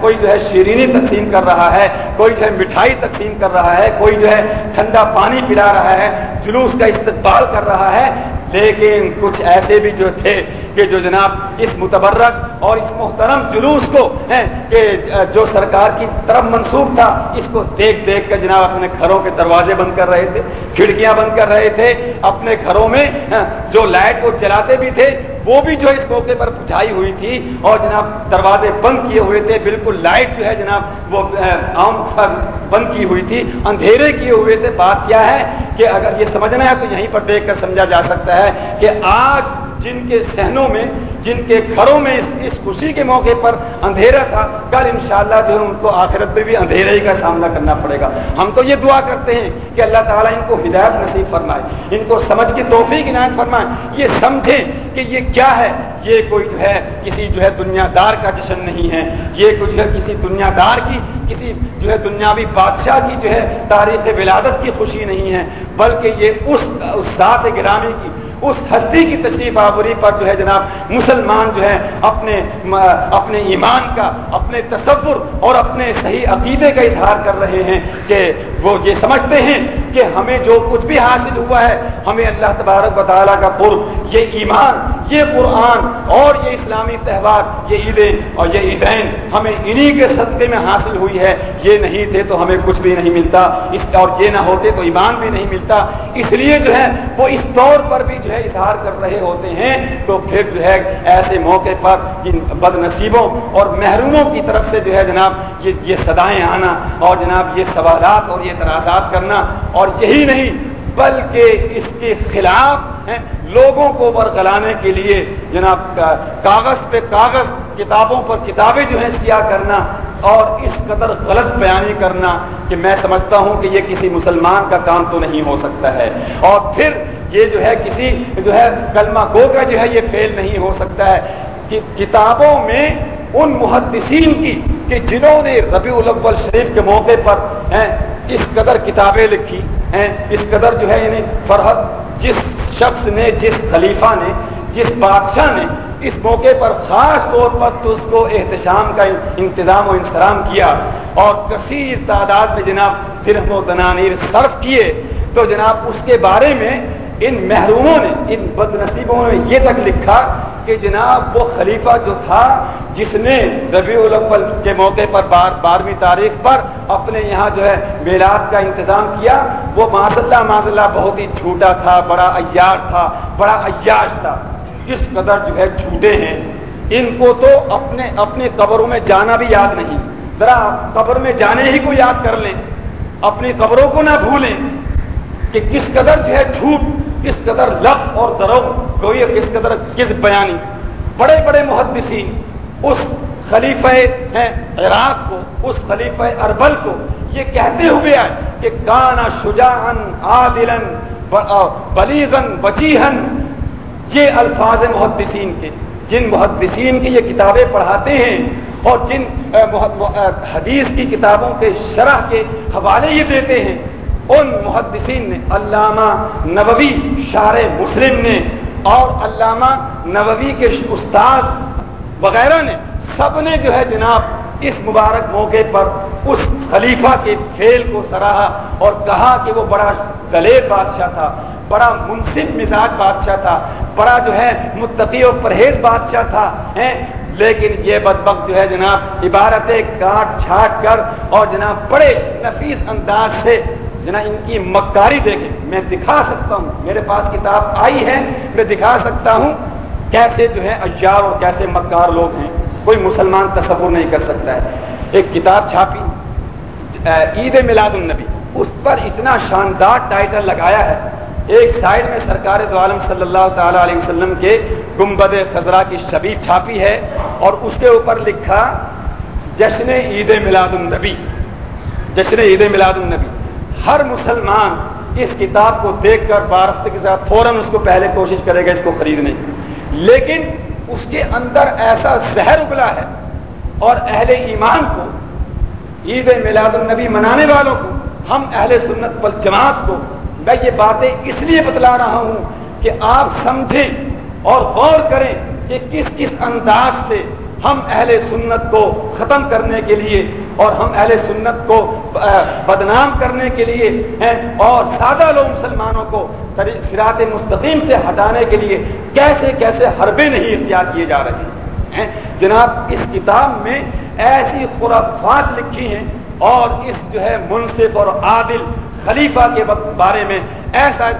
Speaker 2: کوئی جو ہے شیرینی تقسیم کر رہا ہے، کوئی جو ہے مٹھائی تقسیم کر رہا ہے، کوئی جو ہے ٹھنڈا پانی پلا رہا ہے جلوس کا استقبال کر رہا ہے، لیکن کچھ ایسے بھی جو تھے کہ جو جناب اس متبرک اور اس محترم جلوس کو کہ جو سرکار کی طرف منسوخ تھا، اس کو دیکھ دیکھ کر جناب اپنے گھروں کے دروازے بند کر رہے تھے، کھڑکیاں بند کر رہے تھے، اپنے گھروں میں جو لائٹ کو چلاتے بھی تھے وہ بھی جو اس موقع پر بجھائی ہوئی تھی اور جناب دروازے بند کیے ہوئے تھے، بالکل لائٹ جو ہے جناب وہ بند کی ہوئی تھی، اندھیرے کیے ہوئے تھے۔ بات کیا ہے کہ اگر یہ سمجھنا ہے تو یہیں پر دیکھ کر سمجھا جا سکتا ہے کہ آج جن کے سہنوں میں، جن کے گھروں میں اس اس خوشی کے موقع پر اندھیرا تھا، کل انشاءاللہ جو ہے ان کو آخرت میں بھی اندھیرے ہی کا سامنا کرنا پڑے گا۔ ہم تو یہ دعا کرتے ہیں کہ اللہ تعالیٰ ان کو ہدایت نصیب فرمائے، ان کو سمجھ کی توفیق عنایت فرمائے۔ یہ سمجھیں کہ یہ کیا ہے، یہ کوئی جو ہے کسی جو ہے دنیا دار کا جشن نہیں ہے۔ یہ کوئی جو ہے کسی دنیا دار کی، کسی جو ہے دنیاوی بادشاہ کی جو ہے تاریخ ولادت کی خوشی نہیں ہے، بلکہ یہ اس ذات گرامی کی اس ہستی کی تشریف آوری پر جو ہے جناب مسلمان جو ہے اپنے اپنے ایمان کا، اپنے تصور اور اپنے صحیح عقیدے کا اظہار کر رہے ہیں کہ وہ یہ سمجھتے ہیں کہ ہمیں جو کچھ بھی حاصل ہوا ہے، ہمیں اللہ تبارک و تعالیٰ کا قرب، یہ ایمان، یہ قرآن اور یہ اسلامی تہوار، یہ عیدیں اور یہ عیدین ہمیں انہی کے صدقے میں حاصل ہوئی ہے۔ یہ نہیں تھے تو ہمیں کچھ بھی نہیں ملتا۔ اس اور یہ نہ ہوتے تو ایمان بھی نہیں ملتا۔ اس لیے جو ہے وہ اس طور پر بھی جو ہے، اظہار کر رہے ہوتے ہیں، تو پھر جو ہے ایسے موقع پر جن بد نصیبوں اور محروموں کی طرف سے جو ہے جناب، یہ یہ سدائیں آنا اور جناب یہ سوالات اور یہ اعتراضات کرنا اور یہی نہیں، بلکہ اس کے خلاف لوگوں کو برگلانے کے لیے جناب کاغذ پہ کاغذ، کتابوں پر کتابیں جو ہیں سیاہ کرنا اور اس قدر غلط بیانی کرنا کہ میں سمجھتا ہوں کہ یہ کسی مسلمان کا کام تو نہیں ہو سکتا ہے۔ اور پھر یہ جو ہے کسی جو ہے کلمہ گو کا جو ہے یہ فیل نہیں ہو سکتا ہے۔ کہ کتابوں میں ان محدثین کی کہ جنہوں نے ربیع الاول شریف کے موقع پر ہیں، اس قدر کتابیں لکھی ہیں، اس قدر جو ہے یعنی فرحت، جس شخص نے، جس خلیفہ نے، جس بادشاہ نے اس موقع پر خاص طور پر تو اس کو احتشام کا انتظام و انتظام کیا اور کثیر تعداد میں جناب صرف و دنانیر صرف کیے۔ تو جناب اس کے بارے میں ان محروموں نے، ان بد نصیبوں نے یہ تک لکھا کہ جناب وہ خلیفہ جو تھا، جس نے ربیع الاول کے موقع پر بار، بارہویں تاریخ پر اپنے یہاں جو ہے میلاد کا انتظام کیا، وہ ماض اللہ ماض اللہ بہت ہی جھوٹا تھا، بڑا ایار تھا، بڑا عیاش تھا۔ کس قدر جو ہے جھوٹے ہیں، ان کو تو اپنے، اپنی قبروں میں جانا بھی یاد نہیں۔ ذرا قبر میں جانے ہی کو یاد کر لیں، اپنی قبروں کو نہ بھولیں کہ کس قدر جو ہے جھوٹ کس قدر لف اور درو گوئی کس قدر کس بیانی۔ بڑے بڑے محدثین اس خلیفہ عراق کو، اس خلیفہ اربل کو یہ کہتے ہوئے آئے کہ گانا شجاہن عادلن بلیغن وجیحن یہ الفاظ محدثین کے، جن محدثین کی یہ کتابیں پڑھاتے ہیں اور جن حدیث کی کتابوں کے شرح کے حوالے یہ دیتے ہیں۔ ان محدثین نے، علامہ نبوی شار مسلم نے اور علامہ نبوی کے استاد وغیرہ نے، سب نے جو ہے جناب اس مبارک موقع پر اس خلیفہ کے کھیل کو سراہا اور کہا کہ وہ بڑا دلیر بادشاہ تھا، بڑا منصف مزاج بادشاہ تھا، بڑا جو ہے متقی و پرہیز بادشاہ تھا لیکن یہ بدبخت جو ہے جناب عبارتیں کاٹ چھاٹ کر اور جناب بڑے نفیس انداز سے جناب ان کی مکاری دیکھیں، میں دکھا سکتا ہوں، میرے پاس کتاب آئی ہے، میں دکھا سکتا ہوں کیسے جو ہے اجار اور کیسے مکار لوگ ہیں، کوئی مسلمان تصور نہیں کر سکتا ہے۔ ایک کتاب چھاپی عید میلاد النبی، اس پر اتنا شاندار ٹائٹل لگایا ہے۔ ایک سائڈ میں سرکار دو عالم صلی اللہ تعالی علیہ وسلم کے گمبد خزرا کی شبی چھاپی ہے اور اس کے اوپر لکھا، جشن عید میلاد النبی، جشن عید میلاد النبی۔ ہر مسلمان
Speaker 3: اس کتاب کو دیکھ کر بارست کے ساتھ فوراً اس کو پہلے کوشش کرے گا اس کو خریدنے لیکن اس کے اندر ایسا زہر اگلا ہے اور اہل ایمان کو، عید میلاد النبی منانے والوں کو، ہم اہل سنت پر جماعت کو میں یہ باتیں اس لیے بتلا رہا ہوں کہ آپ سمجھیں اور غور کریں کہ کس کس انداز سے ہم اہل سنت کو ختم کرنے کے لیے اور ہم اہل سنت کو بدنام کرنے کے لیے ہیں اور سادہ لوگ مسلمانوں کو سرات مستقیم سے ہٹانے کے لیے کیسے کیسے حربے نہیں اختیار کیے جا رہے ہیں۔ جناب، اس کتاب میں ایسی خرافات لکھی ہیں اور اس جو ہے منصف اور عادل خلیفہ کے بارے میں ایسا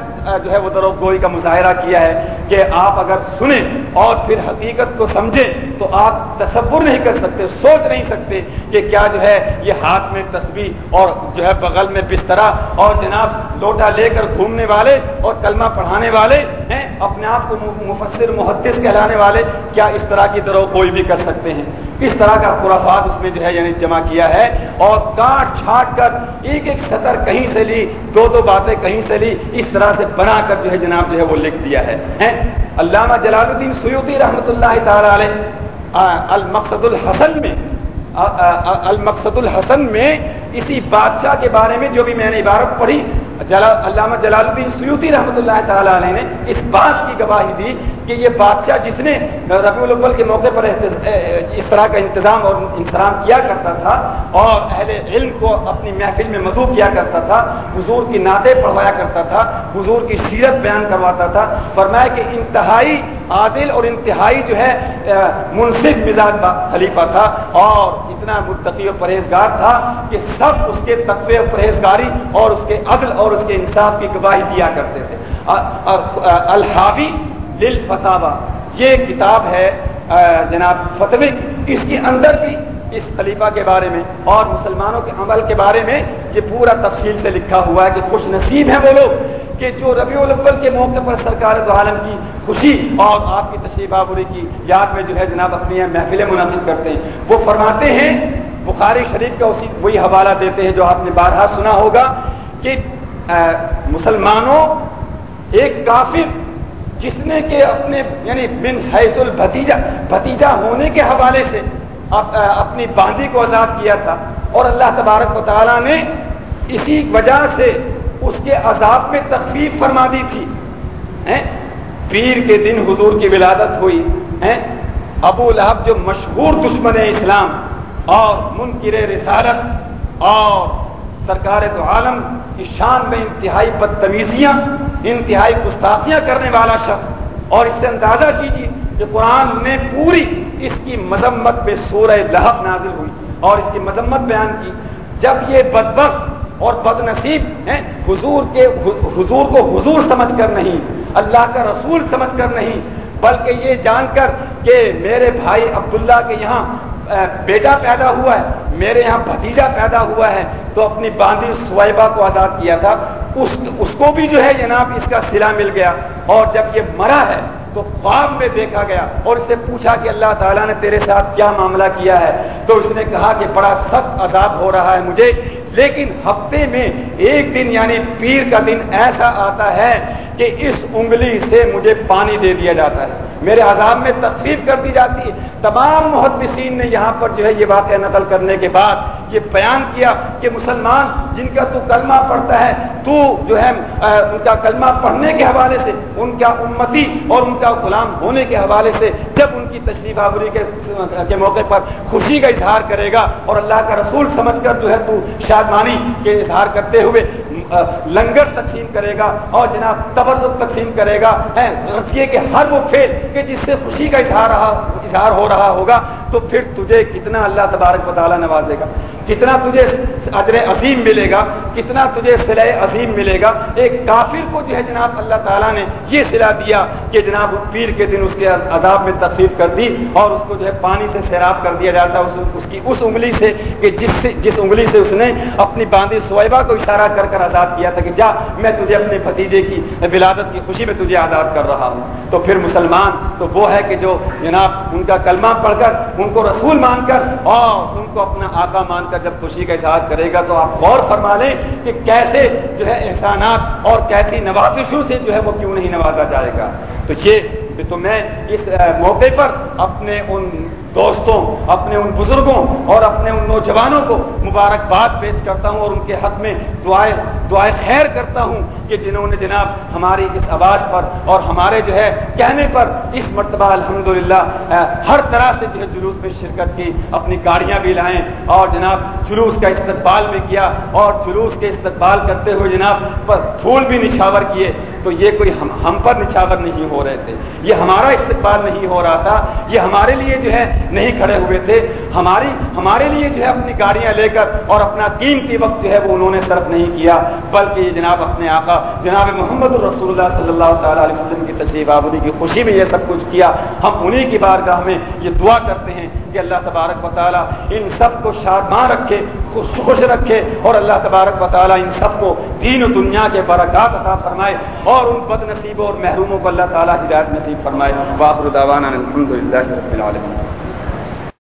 Speaker 3: جو ہے وہ درو گوئی کا مظاہرہ کیا ہے کہ آپ اگر سنیں اور پھر حقیقت کو سمجھیں تو آپ تصور نہیں کر سکتے، سوچ نہیں سکتے کہ کیا جو ہے یہ ہاتھ میں تصویر اور جو ہے بغل میں بسترا اور جناب لوٹا لے کر گھومنے والے اور کلمہ پڑھانے والے ہیں، اپنے آپ کو مفسر، محدث کہلانے والے، کیا اس طرح کی درو کوئی بھی کر سکتے ہیں؟ اس طرح کا خرافات اس میں جو ہے یعنی جمع کیا ہے اور کاٹ چھاٹ کر ایک ایک سطر کہیں سے لی، دو دو باتیں کہیں سے لی، اس طرح سے بنا کر جو ہے جناب جو ہے وہ لکھ دیا ہے علامہ جلال الدین سیوتی رحمۃ اللہ تعالی علیہ المقصد الحسن میں المقصد الحسن میں اسی بادشاہ کے بارے میں جو بھی میں نے عبارت پڑھی علامہ جلال الدین سیوتی رحمۃ اللہ تعالیٰ علیہ نے اس بات کی گواہی دی کہ یہ بادشاہ جس نے ربیع الاول کے موقع پر اس طرح کا انتظام اور انتظام کیا کرتا تھا اور اہل علم کو اپنی محفل میں مدعو کیا کرتا تھا، حضور کی نعتیں پڑھوایا کرتا تھا، حضور کی سیرت بیان کرواتا تھا، فرمایا کہ انتہائی عادل اور انتہائی جو ہے منصف مزاج خلیفہ تھا اور اتنا متقی و پرہیزگار تھا کہ سب اس کے تقوی و پرہیزگاری اور اس کے عدل اور اور اس کے انصاف کی گواہی دیا کرتے تھے۔ الحاوی للفتاوا یہ کتاب ہے جناب فتوی، اس کے اندر بھی اس خلیفہ کے بارے میں اور مسلمانوں کے عمل کے بارے میں یہ پورا تفصیل سے لکھا ہوا ہے کہ خوش نصیب ہیں وہ لوگ کہ جو ربیع الاول کے موقع پر سرکار دو عالم کی خوشی اور آپ کی تشریف آبری کی یاد میں جو ہے جناب اپنی محفلیں منعقد کرتے ہیں۔ وہ فرماتے ہیں، بخاری شریف کا اسی وہی حوالہ دیتے ہیں جو آپ نے بارہا سنا ہوگا کہ مسلمانوں، ایک کافر جس نے کہ اپنے یعنی بن حیث البتیجا بھتیجا ہونے کے حوالے سے اپنی باندی کو آزاد کیا تھا اور اللہ تبارک و تعالیٰ نے اسی وجہ سے اس کے عذاب میں تخفیف فرما دی تھی۔ پیر کے دن حضور کی ولادت ہوئی۔ ابو لہب جو مشہور دشمن اسلام اور منکر رسالت اور سرکار تو عالم کی شان میں انتہائی بدتمیزیاں، انتہائی گستاخیاں کرنے والا شخص۔ اور اس سے اندازہ کیجیے کہ قرآن نے پوری اس کی مذمت پہ سورہ لہب نازل ہوئی۔ اور اس کی مذمت بیان کی۔ جب یہ بدبخت اور بد نصیب ہیں، حضور کے، حضور کو حضور سمجھ کر نہیں، اللہ کا رسول سمجھ کر نہیں، بلکہ یہ جان کر کہ میرے بھائی عبداللہ کے یہاں بیٹا پیدا ہوا ہے، میرے یہاں بھتیجا پیدا ہوا ہے، تو اپنی باندھی سویبا کو آزاد کیا تھا۔ اس اس کو بھی جو ہے جناب اس کا سلا مل گیا۔ اور جب یہ مرا ہے، تو خواب میں دیکھا گیا اور اس سے پوچھا کہ اللہ تعالیٰ نے تیرے ساتھ کیا معاملہ کیا ہے۔ تو اس نے کہا کہ بڑا سخت عذاب ہو رہا ہے مجھے۔ لیکن ہفتے میں ایک دن یعنی پیر کا دن ایسا آتا ہے کہ اس انگلی سے مجھے پانی دے دیا جاتا ہے۔ میرے عذاب میں تخفیف کر دی جاتی۔ ہے تمام محدثین نے یہاں پر جو ہے یہ واقعہ نقل کرنے کے بعد یہ بیان کیا کہ مسلمان جن کا تو کلمہ پڑھتا ہے، تو جو ہے ان کا کلمہ پڑھنے کے حوالے سے، ان کا امتی اور ان کا غلام ہونے کے حوالے سے جب ان کی تشریف آوری کے موقع پر خوشی کا اظہار کرے گا اور اللہ کا رسول سمجھ کر جو ہے تو شادمانی کے اظہار کرتے ہوئے لنگر تقسیم کرے گا اور جناب تبرک تقسیم کرے گا۔ رسیے کے ہر وہ فیل کہ جس سے خوشی کا اظہار رہا، اظہار ہو رہا ہوگا، تو پھر تجھے کتنا اللہ تبارک و تعالیٰ نوازے گا۔ کتنا تجھے ادر عظیم ملے گا کتنا تجھے سلح عظیم ملے گا۔ ایک کافر کو جو ہے جناب اللہ تعالیٰ نے یہ سلا دیا کہ جناب پیر کے دن اس کے عذاب میں تقسیم کر دی اور اس کو جو ہے پانی سے سیراب کر دیا جاتا اس, اس کی اس انگلی سے کہ جس سے جس انگلی سے اس نے اپنی باندھی سویبا کو اشارہ کر کر آزاد کیا تھا کہ جا میں تجھے اپنے بھتیجے کی ولادت کی خوشی میں تجھے آزاد کر رہا ہوں۔ تو پھر مسلمان تو وہ ہے کہ جو جناب ان کا کلمہ پڑھ کر ان کو رسول مان کر اور ان کو اپنا آقا مان کر جب خوشی کا اظہار کرے گا تو آپ غور فرما لیں کہ کیسے جو ہے احسانات اور کیسی نوازشوں سے جو ہے وہ کیوں نہیں نوازا جائے گا۔ تو یہ تو میں اس موقع پر اپنے ان دوستوں، اپنے ان بزرگوں اور اپنے ان نوجوانوں کو مبارکباد پیش کرتا ہوں اور ان کے حق میں دعائیں دعائیں خیر کرتا ہوں کہ جنہوں نے جناب ہماری اس آواز پر اور ہمارے جو ہے کہنے پر اس مرتبہ الحمدللہ ہر طرح سے جو ہے جلوس میں شرکت کی، اپنی گاڑیاں بھی لائیں اور جناب جلوس کا استقبال بھی کیا اور جلوس کے استقبال کرتے ہوئے جناب پر پھول بھی نچھاور کیے۔ تو یہ کوئی ہم ہم پر نچھاور نہیں ہو رہے تھے۔ یہ ہمارا استقبال نہیں ہو رہا تھا۔ یہ ہمارے لیے جو ہے نہیں کھڑے ہوئے تھے۔ ہماری ہمارے لیے جو ہے اپنی گاڑیاں لے کر اور اپنا قیمتی وقت جو ہے وہ انہوں نے صرف نہیں کیا، بلکہ یہ جناب اپنے آقا جناب محمد الرسول اللہ صلی اللہ تعالیٰ علیہ وسلم کی تشریف آبودی کی خوشی میں یہ سب کچھ کیا۔ ہم انہیں کی بارگاہ میں یہ دعا کرتے ہیں کہ اللہ تبارک و تعالیٰ ان سب کو شادماں رکھے، خوش رکھے اور اللہ تبارک و تعالیٰ ان سب کو دین و دنیا کے برکات عطا فرمائے اور ان بد نصیبوں اور محروموں کو اللہ تعالیٰ ہدایت نصیب فرمائے۔ باخر الحمد للہ رب العالمین۔